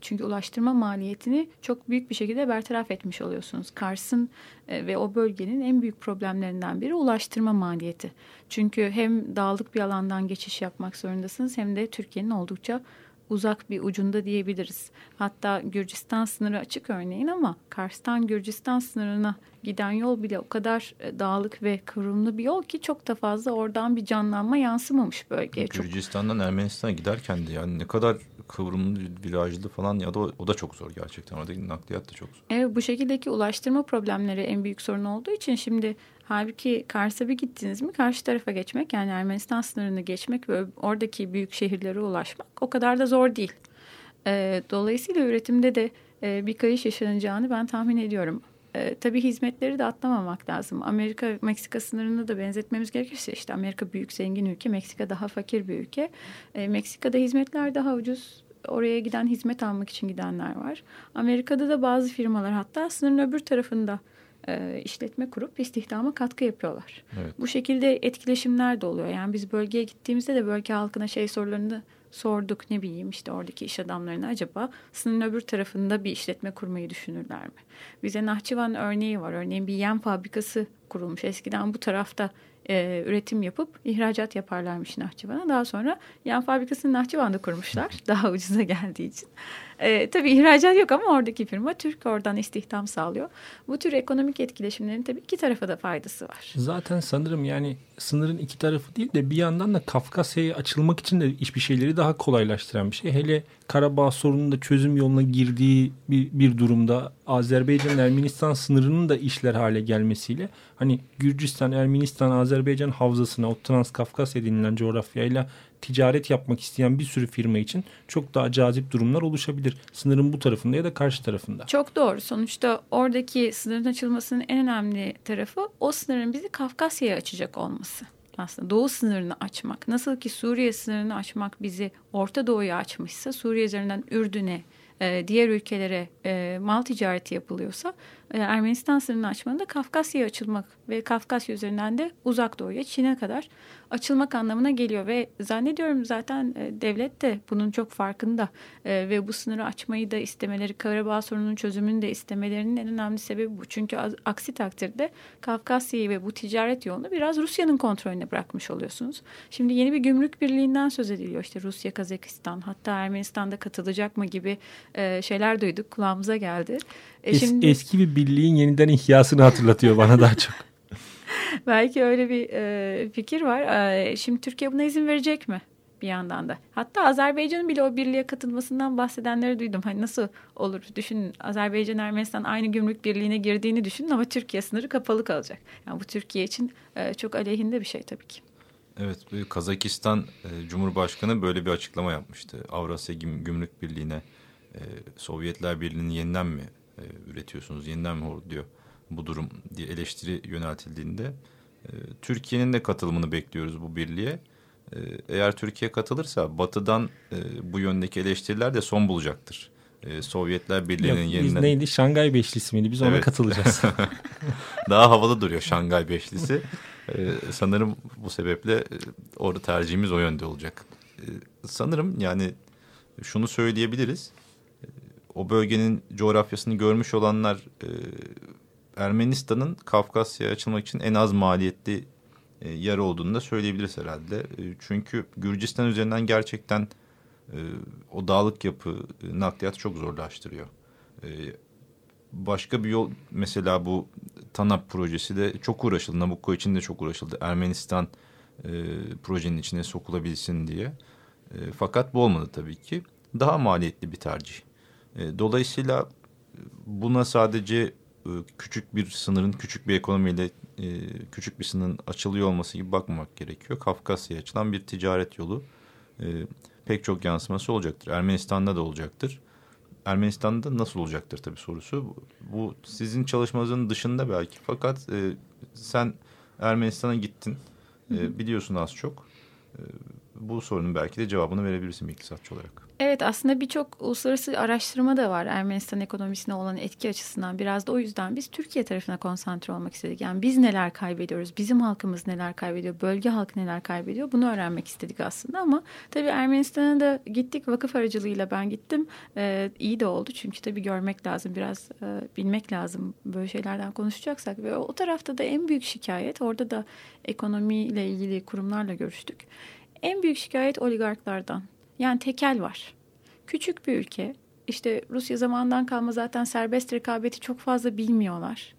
çünkü ulaştırma maliyetini çok büyük bir şekilde bertaraf etmiş oluyorsunuz. Kars'ın e, ve o bölgenin en büyük problemlerinden biri ulaştırma maliyeti. Çünkü hem dağlık bir alandan geçiş yapmak zorundasınız hem de Türkiye'nin oldukça uzak bir ucunda diyebiliriz. Hatta Gürcistan sınırı açık örneğin ama Kars'tan Gürcistan sınırına giden yol bile o kadar e, dağlık ve kıvrımlı bir yol ki çok da fazla oradan bir canlanma yansımamış bölgeye. Gürcistan'dan Ermenistan'a giderken de yani ne kadar kıvrımlı, virajlı falan ya da o, o da çok zor gerçekten. Oradaki nakliyat da çok zor. Evet bu şekildeki ulaştırma problemleri en büyük sorun olduğu için şimdi halbuki Kars'a bir gittiniz mi karşı tarafa geçmek yani Ermenistan sınırını geçmek ve oradaki büyük şehirlere ulaşmak o kadar da zor değil. E, dolayısıyla üretimde de e, bir kayış yaşanacağını ben tahmin ediyorum. E, tabii hizmetleri de atlamamak lazım. Amerika Meksika sınırını da benzetmemiz gerekirse işte Amerika büyük zengin ülke, Meksika daha fakir bir ülke. E, Meksika'da hizmetler daha ucuz oraya giden hizmet almak için gidenler var. Amerika'da da bazı firmalar hatta sınırın öbür tarafında e, işletme kurup istihdama katkı yapıyorlar. Evet. Bu şekilde etkileşimler de oluyor. Yani biz bölgeye gittiğimizde de bölge halkına şey sorularını sorduk ne bileyim işte oradaki iş adamlarına acaba sınırın öbür tarafında bir işletme kurmayı düşünürler mi? Bize Nahçıvan örneği var. Örneğin bir yem fabrikası kurulmuş. Eskiden bu tarafta e, üretim yapıp ihracat yaparlarmış Nahçıvan'a. Daha sonra yem fabrikasını Nahçıvan'da kurmuşlar. (laughs) Daha ucuza geldiği için. E, tabii ihracat yok ama oradaki firma Türk oradan istihdam sağlıyor. Bu tür ekonomik etkileşimlerin tabii iki tarafa da faydası var. Zaten sanırım yani sınırın iki tarafı değil de bir yandan da Kafkasya'ya açılmak için de hiçbir şeyleri daha kolaylaştıran bir şey. Hele Karabağ sorununda çözüm yoluna girdiği bir, bir durumda Azerbaycan-Ermenistan sınırının da işler hale gelmesiyle hani Gürcistan, Ermenistan, Azerbaycan havzasına o Transkafkasya denilen coğrafyayla ticaret yapmak isteyen bir sürü firma için çok daha cazip durumlar oluşabilir. Sınırın bu tarafında ya da karşı tarafında. Çok doğru. Sonuçta oradaki sınırın açılmasının en önemli tarafı o sınırın bizi Kafkasya'ya açacak olması aslında doğu sınırını açmak. Nasıl ki Suriye sınırını açmak bizi Orta Doğu'ya açmışsa Suriye üzerinden Ürdün'e, e, diğer ülkelere e, mal ticareti yapılıyorsa e, Ermenistan sınırını açmanın da Kafkasya'ya açılmak ve Kafkasya üzerinden de uzak doğuya Çin'e kadar açılmak anlamına geliyor ve zannediyorum zaten e, devlet de bunun çok farkında e, ve bu sınırı açmayı da istemeleri Karabağ sorununun çözümünü de istemelerinin en önemli sebebi bu. Çünkü aksi takdirde Kafkasya'yı ve bu ticaret yolunu biraz Rusya'nın kontrolüne bırakmış oluyorsunuz. Şimdi yeni bir gümrük birliğinden söz ediliyor işte Rusya, Kazakistan hatta Ermenistan'da katılacak mı gibi e, şeyler duyduk kulağımıza geldi. E es, şimdi... Eski bir birliğin yeniden ihyasını hatırlatıyor bana daha çok. (laughs) (laughs) Belki öyle bir e, fikir var. E, şimdi Türkiye buna izin verecek mi? bir yandan da. Hatta Azerbaycan'ın bile o birliğe katılmasından bahsedenleri duydum. Hani nasıl olur düşünün Azerbaycan Ermenistan aynı gümrük birliğine girdiğini düşünün ama Türkiye sınırı kapalı kalacak. Yani bu Türkiye için e, çok aleyhinde bir şey tabii ki. Evet Kazakistan e, Cumhurbaşkanı böyle bir açıklama yapmıştı. Avrasya Gümrük Birliği'ne e, Sovyetler Birliği'ni yeniden mi e, üretiyorsunuz, yeniden mi diyor bu durum diye eleştiri yöneltildiğinde e, Türkiye'nin de katılımını bekliyoruz bu birliğe. E, eğer Türkiye katılırsa batıdan e, bu yöndeki eleştiriler de son bulacaktır. E, Sovyetler Birliği'nin yeniden... Biz neydi? Şangay Beşlisi miydi? Biz ona evet. katılacağız. (laughs) (laughs) Daha havalı duruyor Şangay Beşlisi. E, sanırım bu sebeple orada tercihimiz o yönde olacak. E, sanırım yani şunu söyleyebiliriz o bölgenin coğrafyasını görmüş olanlar e, Ermenistan'ın Kafkasya'ya açılmak için en az maliyetli e, yer olduğunu da söyleyebiliriz herhalde. E, çünkü Gürcistan üzerinden gerçekten e, o dağlık yapı e, nakliyatı çok zorlaştırıyor. E, başka bir yol mesela bu TANAP projesi de çok uğraşıldı. Nabucco için de çok uğraşıldı. Ermenistan e, projenin içine sokulabilsin diye. E, fakat bu olmadı tabii ki. Daha maliyetli bir tercih. E, dolayısıyla e, buna sadece e, küçük bir sınırın, küçük bir ekonomiyle küçük bir sınırın açılıyor olması gibi bakmamak gerekiyor. Kafkasya'ya açılan bir ticaret yolu pek çok yansıması olacaktır. Ermenistan'da da olacaktır. Ermenistan'da nasıl olacaktır tabii sorusu. Bu sizin çalışmanızın dışında belki. Fakat sen Ermenistan'a gittin. biliyorsun az çok. bu sorunun belki de cevabını verebilirsin iktisatçı olarak. Evet aslında birçok uluslararası araştırma da var Ermenistan ekonomisine olan etki açısından. Biraz da o yüzden biz Türkiye tarafına konsantre olmak istedik. Yani biz neler kaybediyoruz, bizim halkımız neler kaybediyor, bölge halkı neler kaybediyor bunu öğrenmek istedik aslında. Ama tabii Ermenistan'a da gittik vakıf aracılığıyla ben gittim. Ee, iyi de oldu çünkü tabii görmek lazım biraz e, bilmek lazım böyle şeylerden konuşacaksak. Ve o tarafta da en büyük şikayet orada da ekonomiyle ilgili kurumlarla görüştük. En büyük şikayet oligarklardan. Yani tekel var. Küçük bir ülke. İşte Rusya zamandan kalma zaten serbest rekabeti çok fazla bilmiyorlar.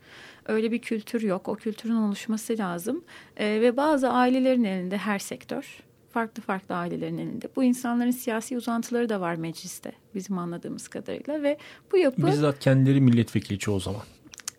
Öyle bir kültür yok. O kültürün oluşması lazım. Ee, ve bazı ailelerin elinde her sektör. Farklı farklı ailelerin elinde. Bu insanların siyasi uzantıları da var mecliste bizim anladığımız kadarıyla ve bu yapı... Bizzat kendileri milletvekili çoğu zaman.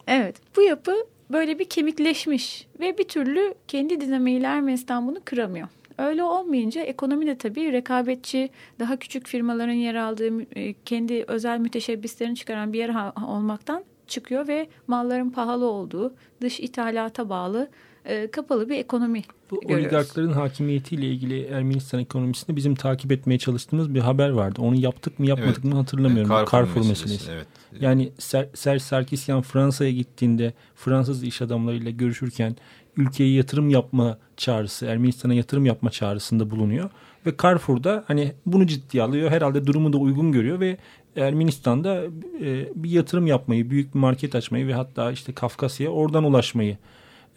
Evet bu yapı böyle bir kemikleşmiş ve bir türlü kendi dinamiğiyle Ermenistan bunu kıramıyor. Öyle olmayınca ekonomi de tabii rekabetçi, daha küçük firmaların yer aldığı, e, kendi özel müteşebbislerini çıkaran bir yer olmaktan çıkıyor ve malların pahalı olduğu, dış ithalata bağlı e, kapalı bir ekonomi Bu görüyoruz. oligarkların hakimiyetiyle ilgili Ermenistan ekonomisinde bizim takip etmeye çalıştığımız bir haber vardı. Onu yaptık mı yapmadık Evet. mı hatırlamıyorum. Carrefour Carrefour meselesi, meselesi. evet. Yani Ser, Serge Sarkisyan Fransa'ya gittiğinde Fransız iş adamlarıyla görüşürken ülkeye yatırım yapma çağrısı, Ermenistan'a yatırım yapma çağrısında bulunuyor. Ve Carrefour'da hani bunu ciddiye alıyor. Herhalde durumu da uygun görüyor ve Ermenistan'da e, bir yatırım yapmayı, büyük bir market açmayı ve hatta işte Kafkasya'ya oradan ulaşmayı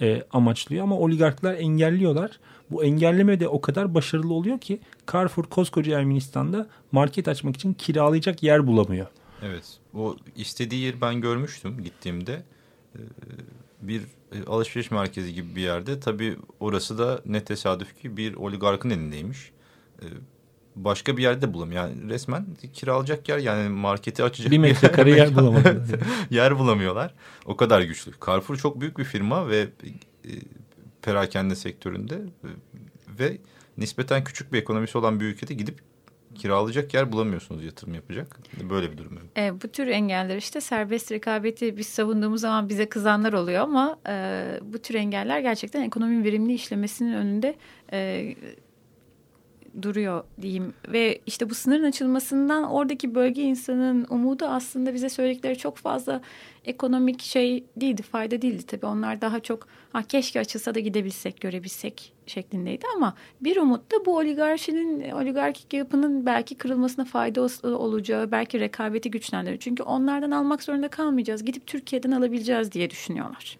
e, amaçlıyor. Ama oligarklar engelliyorlar. Bu engelleme de o kadar başarılı oluyor ki Carrefour koskoca Ermenistan'da market açmak için kiralayacak yer bulamıyor. Evet. O istediği yeri ben görmüştüm gittiğimde. Ee, Bir e, alışveriş merkezi gibi bir yerde. Tabii orası da ne tesadüf ki bir oligarkın elindeymiş. Ee, Başka bir yerde bulamıyor. Yani resmen kiralayacak yer yani marketi açacak Bir metrekare yer bulamadılar. (laughs) yer bulamıyorlar. O kadar güçlü. Carrefour çok büyük bir firma ve e, perakende sektöründe e, ve nispeten küçük bir ekonomisi olan bir ülkede gidip kiralayacak yer bulamıyorsunuz yatırım yapacak. Böyle bir durum. E, bu tür engeller işte serbest rekabeti biz savunduğumuz zaman bize kızanlar oluyor ama e, bu tür engeller gerçekten ekonominin verimli işlemesinin önünde e, duruyor diyeyim. Ve işte bu sınırın açılmasından oradaki bölge insanın umudu aslında bize söyledikleri çok fazla ekonomik şey değildi, fayda değildi. Tabii onlar daha çok ha, keşke açılsa da gidebilsek, görebilsek şeklindeydi ama bir umut da bu oligarşinin, oligarkik yapının belki kırılmasına fayda olacağı, belki rekabeti güçlendirir. Çünkü onlardan almak zorunda kalmayacağız, gidip Türkiye'den alabileceğiz diye düşünüyorlar.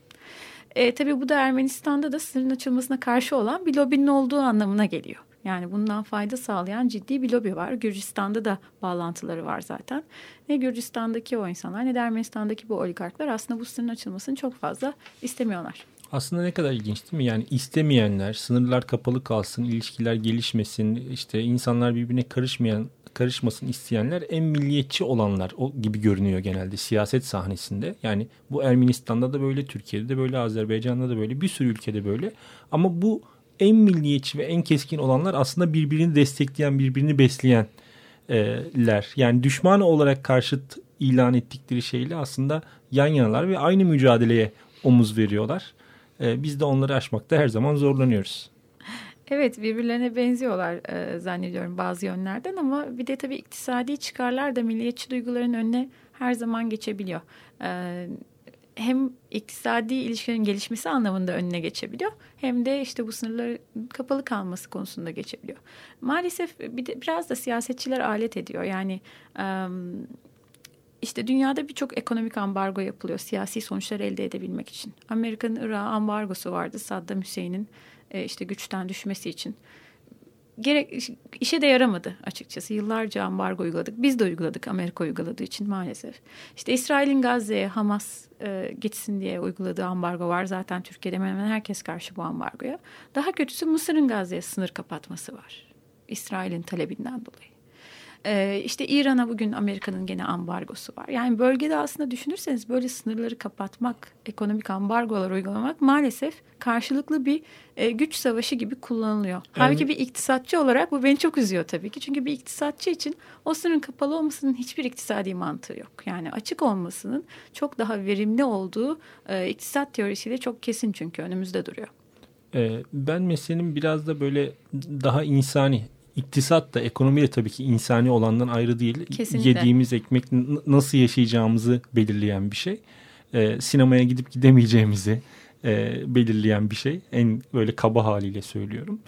E, tabii bu da Ermenistan'da da sınırın açılmasına karşı olan bir lobinin olduğu anlamına geliyor. Yani bundan fayda sağlayan ciddi bir lobi var. Gürcistan'da da bağlantıları var zaten. Ne Gürcistan'daki o insanlar ne de Ermenistan'daki bu oligarklar aslında bu sınırın açılmasını çok fazla istemiyorlar. Aslında ne kadar ilginç değil mi? Yani istemeyenler, sınırlar kapalı kalsın, ilişkiler gelişmesin, işte insanlar birbirine karışmayan karışmasın isteyenler en milliyetçi olanlar o gibi görünüyor genelde siyaset sahnesinde. Yani bu Ermenistan'da da böyle, Türkiye'de de böyle, Azerbaycan'da da böyle, bir sürü ülkede böyle. Ama bu en milliyetçi ve en keskin olanlar aslında birbirini destekleyen, birbirini besleyenler. Yani düşman olarak karşıt ilan ettikleri şeyle aslında yan yanalar ve aynı mücadeleye omuz veriyorlar. Biz de onları aşmakta her zaman zorlanıyoruz. Evet birbirlerine benziyorlar e, zannediyorum bazı yönlerden ama bir de tabii iktisadi çıkarlar da milliyetçi duyguların önüne her zaman geçebiliyor. E, hem iktisadi ilişkilerin gelişmesi anlamında önüne geçebiliyor hem de işte bu sınırların kapalı kalması konusunda geçebiliyor. Maalesef bir de biraz da siyasetçiler alet ediyor. Yani işte dünyada birçok ekonomik ambargo yapılıyor siyasi sonuçlar elde edebilmek için. Amerika'nın Irak'a ambargosu vardı Saddam Hüseyin'in işte güçten düşmesi için gerek işe de yaramadı açıkçası. Yıllarca ambargo uyguladık. Biz de uyguladık Amerika uyguladığı için maalesef. İşte İsrail'in Gazze'ye Hamas e, gitsin diye uyguladığı ambargo var. Zaten Türkiye'de hemen hemen herkes karşı bu ambargoya. Daha kötüsü Mısır'ın Gazze'ye sınır kapatması var. İsrail'in talebinden dolayı. Ee, işte İran'a bugün Amerika'nın gene ambargosu var. Yani bölgede aslında düşünürseniz böyle sınırları kapatmak, ekonomik ambargolar uygulamak maalesef karşılıklı bir e, güç savaşı gibi kullanılıyor. Yani, Halbuki bir iktisatçı olarak bu beni çok üzüyor tabii ki. Çünkü bir iktisatçı için o sınırın kapalı olmasının hiçbir iktisadi mantığı yok. Yani açık olmasının çok daha verimli olduğu e, iktisat teorisiyle çok kesin çünkü önümüzde duruyor. Ben meselenin biraz da böyle daha insani İktisat da ekonomi de tabii ki insani olandan ayrı değil. Kesinlikle. Yediğimiz ekmek nasıl yaşayacağımızı belirleyen bir şey. Ee, sinemaya gidip gidemeyeceğimizi e, belirleyen bir şey. En böyle kaba haliyle söylüyorum.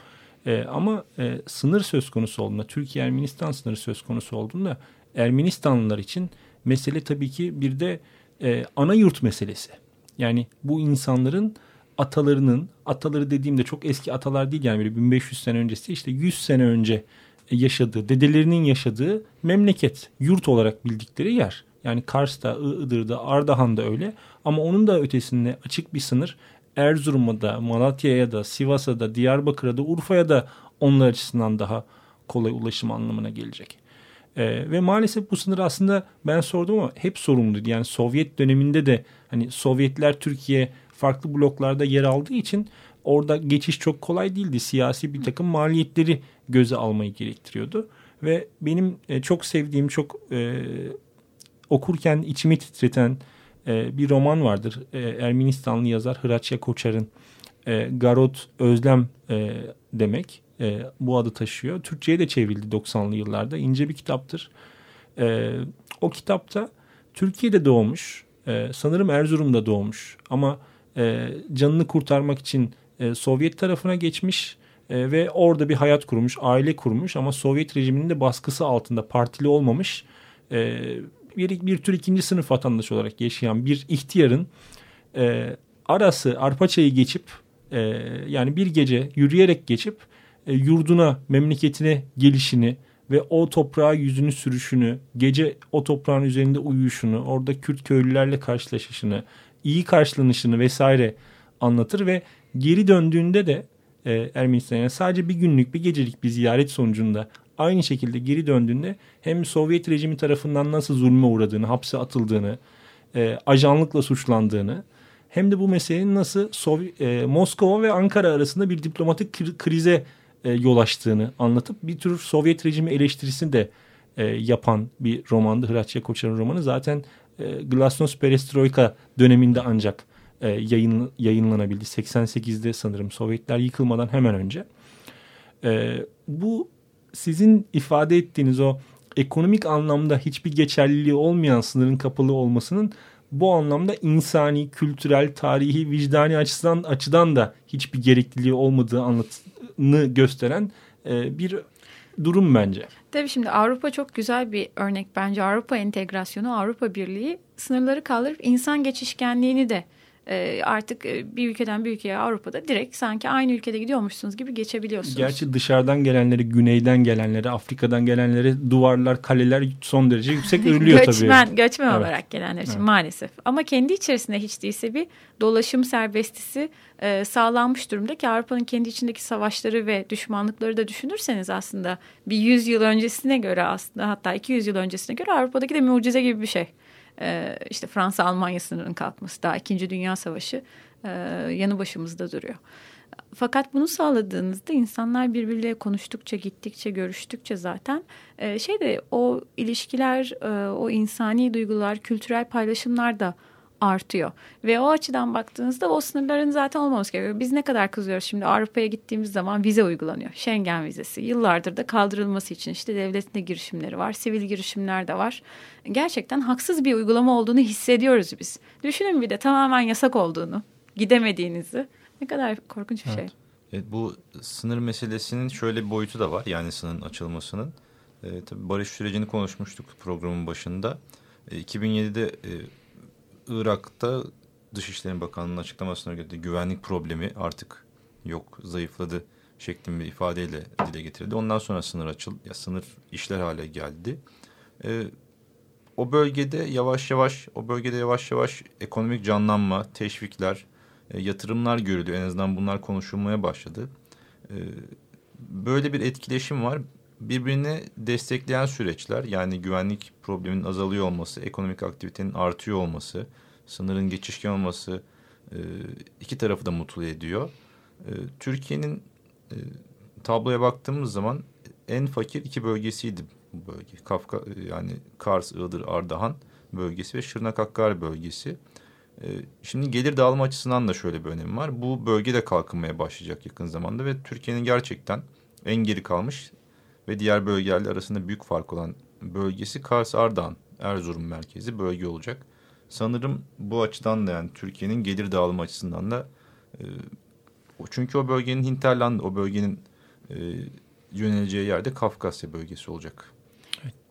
E, ama e, sınır söz konusu olduğunda, Türkiye-Ermenistan sınırı söz konusu olduğunda Ermenistanlılar için mesele tabii ki bir de e, ana yurt meselesi. Yani bu insanların atalarının, ataları dediğimde çok eski atalar değil yani böyle 1500 sene öncesi işte 100 sene önce yaşadığı, dedelerinin yaşadığı memleket, yurt olarak bildikleri yer. Yani Kars'ta, Iğdır'da, Ardahan'da öyle ama onun da ötesinde açık bir sınır Erzurum'a da, Malatya'ya da, Sivas'a da, Diyarbakır'a da, Urfa'ya da onlar açısından daha kolay ulaşım anlamına gelecek. Ee, ve maalesef bu sınır aslında ben sordum ama hep sorumluydu. Yani Sovyet döneminde de hani Sovyetler Türkiye farklı bloklarda yer aldığı için orada geçiş çok kolay değildi. Siyasi bir takım maliyetleri göze almayı gerektiriyordu. Ve benim e, çok sevdiğim, çok e, okurken içimi titreten e, bir roman vardır. E, Ermenistanlı yazar Hıraçya Koçar'ın e, Garot Özlem e, demek e, bu adı taşıyor. Türkçe'ye de çevrildi 90'lı yıllarda. İnce bir kitaptır. E, o kitapta Türkiye'de doğmuş, e, sanırım Erzurum'da doğmuş ama e, canını kurtarmak için e, Sovyet tarafına geçmiş e, ve orada bir hayat kurmuş, aile kurmuş ama Sovyet rejiminin de baskısı altında partili olmamış e, bir, bir tür ikinci sınıf vatandaş olarak yaşayan bir ihtiyarın e, arası Arpaçay'ı geçip e, yani bir gece yürüyerek geçip e, yurduna, memleketine gelişini ve o toprağa yüzünü sürüşünü, gece o toprağın üzerinde uyuyuşunu, orada Kürt köylülerle karşılaşışını, iyi karşılanışını vesaire anlatır ve geri döndüğünde de e, Ermenistan'a sadece bir günlük bir gecelik bir ziyaret sonucunda aynı şekilde geri döndüğünde hem Sovyet rejimi tarafından nasıl zulme uğradığını, hapse atıldığını, e, ajanlıkla suçlandığını hem de bu meselenin nasıl Sovi e, Moskova ve Ankara arasında bir diplomatik krize e, yol açtığını anlatıp bir tür Sovyet rejimi eleştirisini de e, yapan bir romandı. Hıratçıya Koçar'ın romanı zaten e, Glasnost Perestroika döneminde ancak e, yayın, yayınlanabildi. 88'de sanırım Sovyetler yıkılmadan hemen önce. E, bu sizin ifade ettiğiniz o ekonomik anlamda hiçbir geçerliliği olmayan sınırın kapalı olmasının bu anlamda insani, kültürel, tarihi, vicdani açıdan açıdan da hiçbir gerekliliği olmadığı anlatını gösteren e, bir durum bence. Tabii şimdi Avrupa çok güzel bir örnek bence. Avrupa entegrasyonu, Avrupa Birliği sınırları kaldırıp insan geçişkenliğini de e, artık e, bir ülkeden bir ülkeye Avrupa'da direkt sanki aynı ülkede gidiyormuşsunuz gibi geçebiliyorsunuz. Gerçi dışarıdan gelenleri, güneyden gelenleri, Afrika'dan gelenleri duvarlar, kaleler son derece yüksek (laughs) örülüyor tabii. Göçmen, göçmen evet. olarak gelenler için evet. maalesef. Ama kendi içerisinde hiç değilse bir dolaşım serbestisi e, sağlanmış durumda ki Avrupa'nın kendi içindeki savaşları ve düşmanlıkları da düşünürseniz aslında bir 100 yıl öncesine göre aslında hatta 200 yıl öncesine göre Avrupa'daki de mucize gibi bir şey e, işte Fransa-Almanya sınırının kalkması daha İkinci Dünya Savaşı e, yanı başımızda duruyor. Fakat bunu sağladığınızda insanlar birbirleriyle konuştukça, gittikçe, görüştükçe zaten e, şey de o ilişkiler, e, o insani duygular, kültürel paylaşımlar da artıyor. Ve o açıdan baktığınızda o sınırların zaten olmaması gerekiyor. Biz ne kadar kızıyoruz şimdi Avrupa'ya gittiğimiz zaman vize uygulanıyor. Schengen vizesi. Yıllardır da kaldırılması için işte devletin de girişimleri var. Sivil girişimler de var. Gerçekten haksız bir uygulama olduğunu hissediyoruz biz. Düşünün bir de tamamen yasak olduğunu, gidemediğinizi. Ne kadar korkunç bir evet. şey. Evet, bu sınır meselesinin şöyle bir boyutu da var. Yani sınırın açılmasının. E, tabii barış sürecini konuşmuştuk programın başında. E, 2007'de e, Irak'ta Dışişleri Bakanlığı'nın açıklamasına göre güvenlik problemi artık yok, zayıfladı şeklinde bir ifadeyle dile getirildi. Ondan sonra sınır açıl, ya sınır işler hale geldi. Ee, o bölgede yavaş yavaş, o bölgede yavaş yavaş ekonomik canlanma, teşvikler, e, yatırımlar görülüyor. En azından bunlar konuşulmaya başladı. E, böyle bir etkileşim var. Birbirini destekleyen süreçler yani güvenlik probleminin azalıyor olması, ekonomik aktivitenin artıyor olması, sınırın geçişken olması e, iki tarafı da mutlu ediyor. E, Türkiye'nin e, tabloya baktığımız zaman en fakir iki bölgesiydi bu bölge. Kafka yani Kars, Iğdır, Ardahan bölgesi ve Şırnak Hakkari bölgesi. Şimdi gelir dağılma açısından da şöyle bir önemi var. Bu bölge de kalkınmaya başlayacak yakın zamanda ve Türkiye'nin gerçekten en geri kalmış ve diğer bölgelerle arasında büyük fark olan bölgesi Kars, Ardahan, Erzurum merkezi bölge olacak. Sanırım bu açıdan da yani Türkiye'nin gelir dağılımı açısından da e, çünkü o bölgenin hinterland, o bölgenin e, yöneleceği yerde Kafkasya bölgesi olacak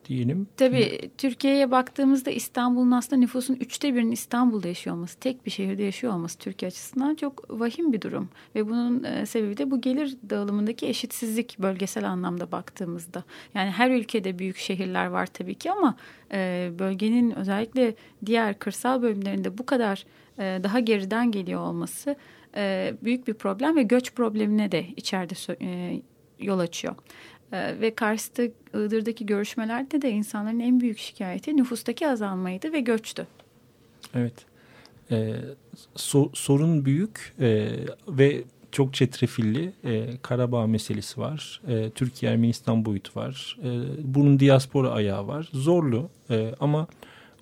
diyelim. Tabii Türkiye'ye baktığımızda İstanbul'un aslında nüfusun üçte birinin İstanbul'da yaşıyor olması, tek bir şehirde yaşıyor olması Türkiye açısından çok vahim bir durum. Ve bunun e, sebebi de bu gelir dağılımındaki eşitsizlik bölgesel anlamda baktığımızda. Yani her ülkede büyük şehirler var tabii ki ama e, bölgenin özellikle diğer kırsal bölümlerinde bu kadar e, daha geriden geliyor olması büyük bir problem ve göç problemine de içeride yol açıyor. Ee, ve Kars'ta Iğdır'daki görüşmelerde de insanların en büyük şikayeti nüfustaki azalmaydı ve göçtü. Evet. Ee, so, sorun büyük ee, ve çok çetrefilli e, Karabağ meselesi var. E, Türkiye Ermenistan boyutu var. E, bunun diaspora ayağı var. Zorlu e, ama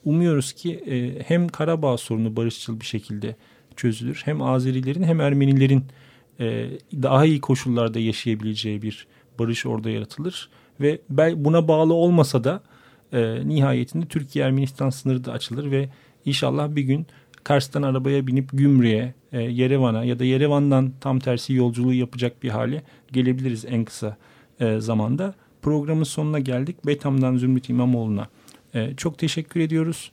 umuyoruz ki e, hem Karabağ sorunu barışçıl bir şekilde çözülür. Hem Azerilerin hem Ermenilerin e, daha iyi koşullarda yaşayabileceği bir barış orada yaratılır. Ve buna bağlı olmasa da e, nihayetinde Türkiye-Ermenistan sınırı da açılır ve inşallah bir gün Kars'tan arabaya binip Gümrü'ye, e, Yerevan'a ya da Yerevan'dan tam tersi yolculuğu yapacak bir hale gelebiliriz en kısa e, zamanda. Programın sonuna geldik. Betam'dan Zümrüt İmamoğlu'na e, çok teşekkür ediyoruz.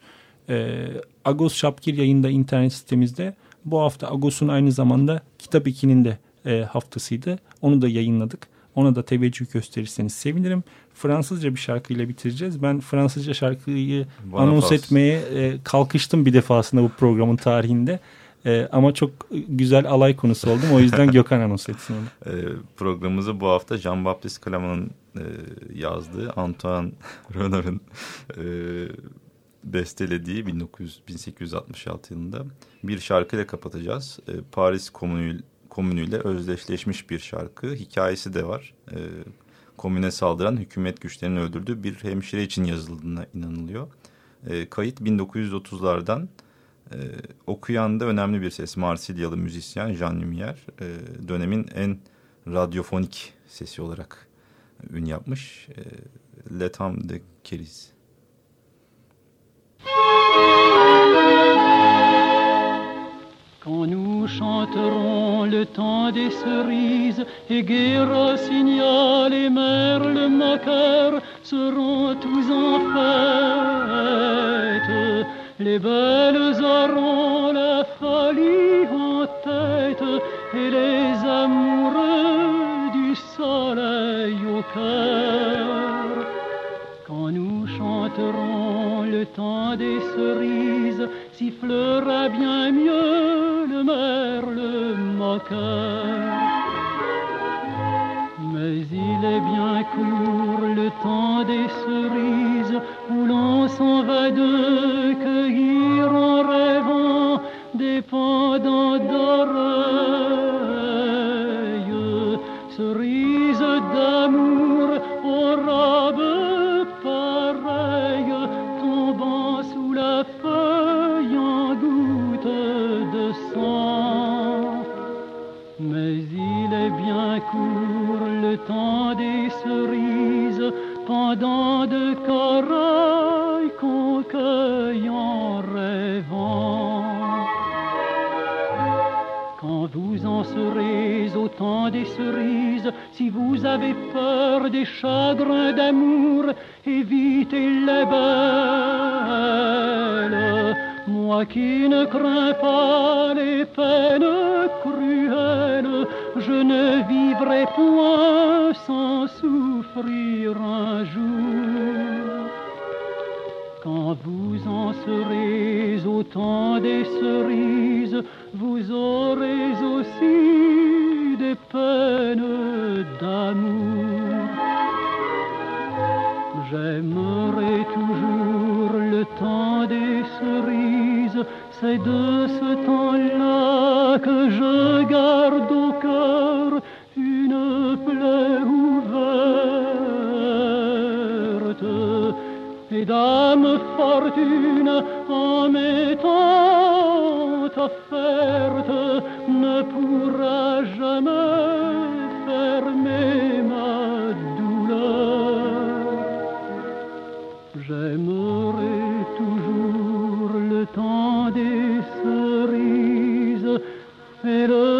E, Agos Şapkir yayında internet sitemizde. Bu hafta Agos'un aynı zamanda Kitap 2'nin de e, haftasıydı. Onu da yayınladık. Ona da teveccüh gösterirseniz sevinirim. Fransızca bir şarkıyla bitireceğiz. Ben Fransızca şarkıyı Bana anons fas. etmeye e, kalkıştım bir defasında bu programın tarihinde. E, ama çok güzel alay konusu oldum. O yüzden (laughs) Gökhan anons etsin onu. E, programımızı bu hafta Jean-Baptiste Calaman'ın e, yazdığı Antoine (laughs) Renard'ın e, bestelediği 1900, 1866 yılında bir şarkıyla kapatacağız. E, Paris Komünü, Komünüyle özdeşleşmiş bir şarkı. Hikayesi de var. E, komüne saldıran hükümet güçlerinin öldürdüğü bir hemşire için yazıldığına inanılıyor. E, kayıt 1930'lardan e, okuyan da önemli bir ses. Marsilyalı müzisyen Jean Lumière e, dönemin en radyofonik sesi olarak ün yapmış. E, Letam de Keriz. Quand nous chanterons le temps des cerises et Guéra et merle moqueur seront tous en fête. Les belles auront la folie en tête et les amoureux du soleil au cœur. Quand nous chanterons le temps des cerises, sifflera bien mieux le merle moqueur. Mais il est bien court le temps des cerises où l'on s'en va de cueillir en rêvant des pendants d'oreilles, cerises d'amour aux des cerises pendant de corail qu'on cueille en rêvant. Quand vous en serez au temps des cerises, si vous avez peur des chagrins d'amour, évitez les belles. Moi qui ne crains pas les peines cruelles, je ne vivrai point sans souffrir un jour. Quand vous en serez au temps des cerises, vous aurez aussi des peines d'amour. J'aimerai toujours le temps des cerises, c'est de ce temps-là que je garde ouverte. Et dame fortune, en m'étant offerte, ne pourra jamais fermer ma douleur. J'aimerai toujours le temps des cerises et le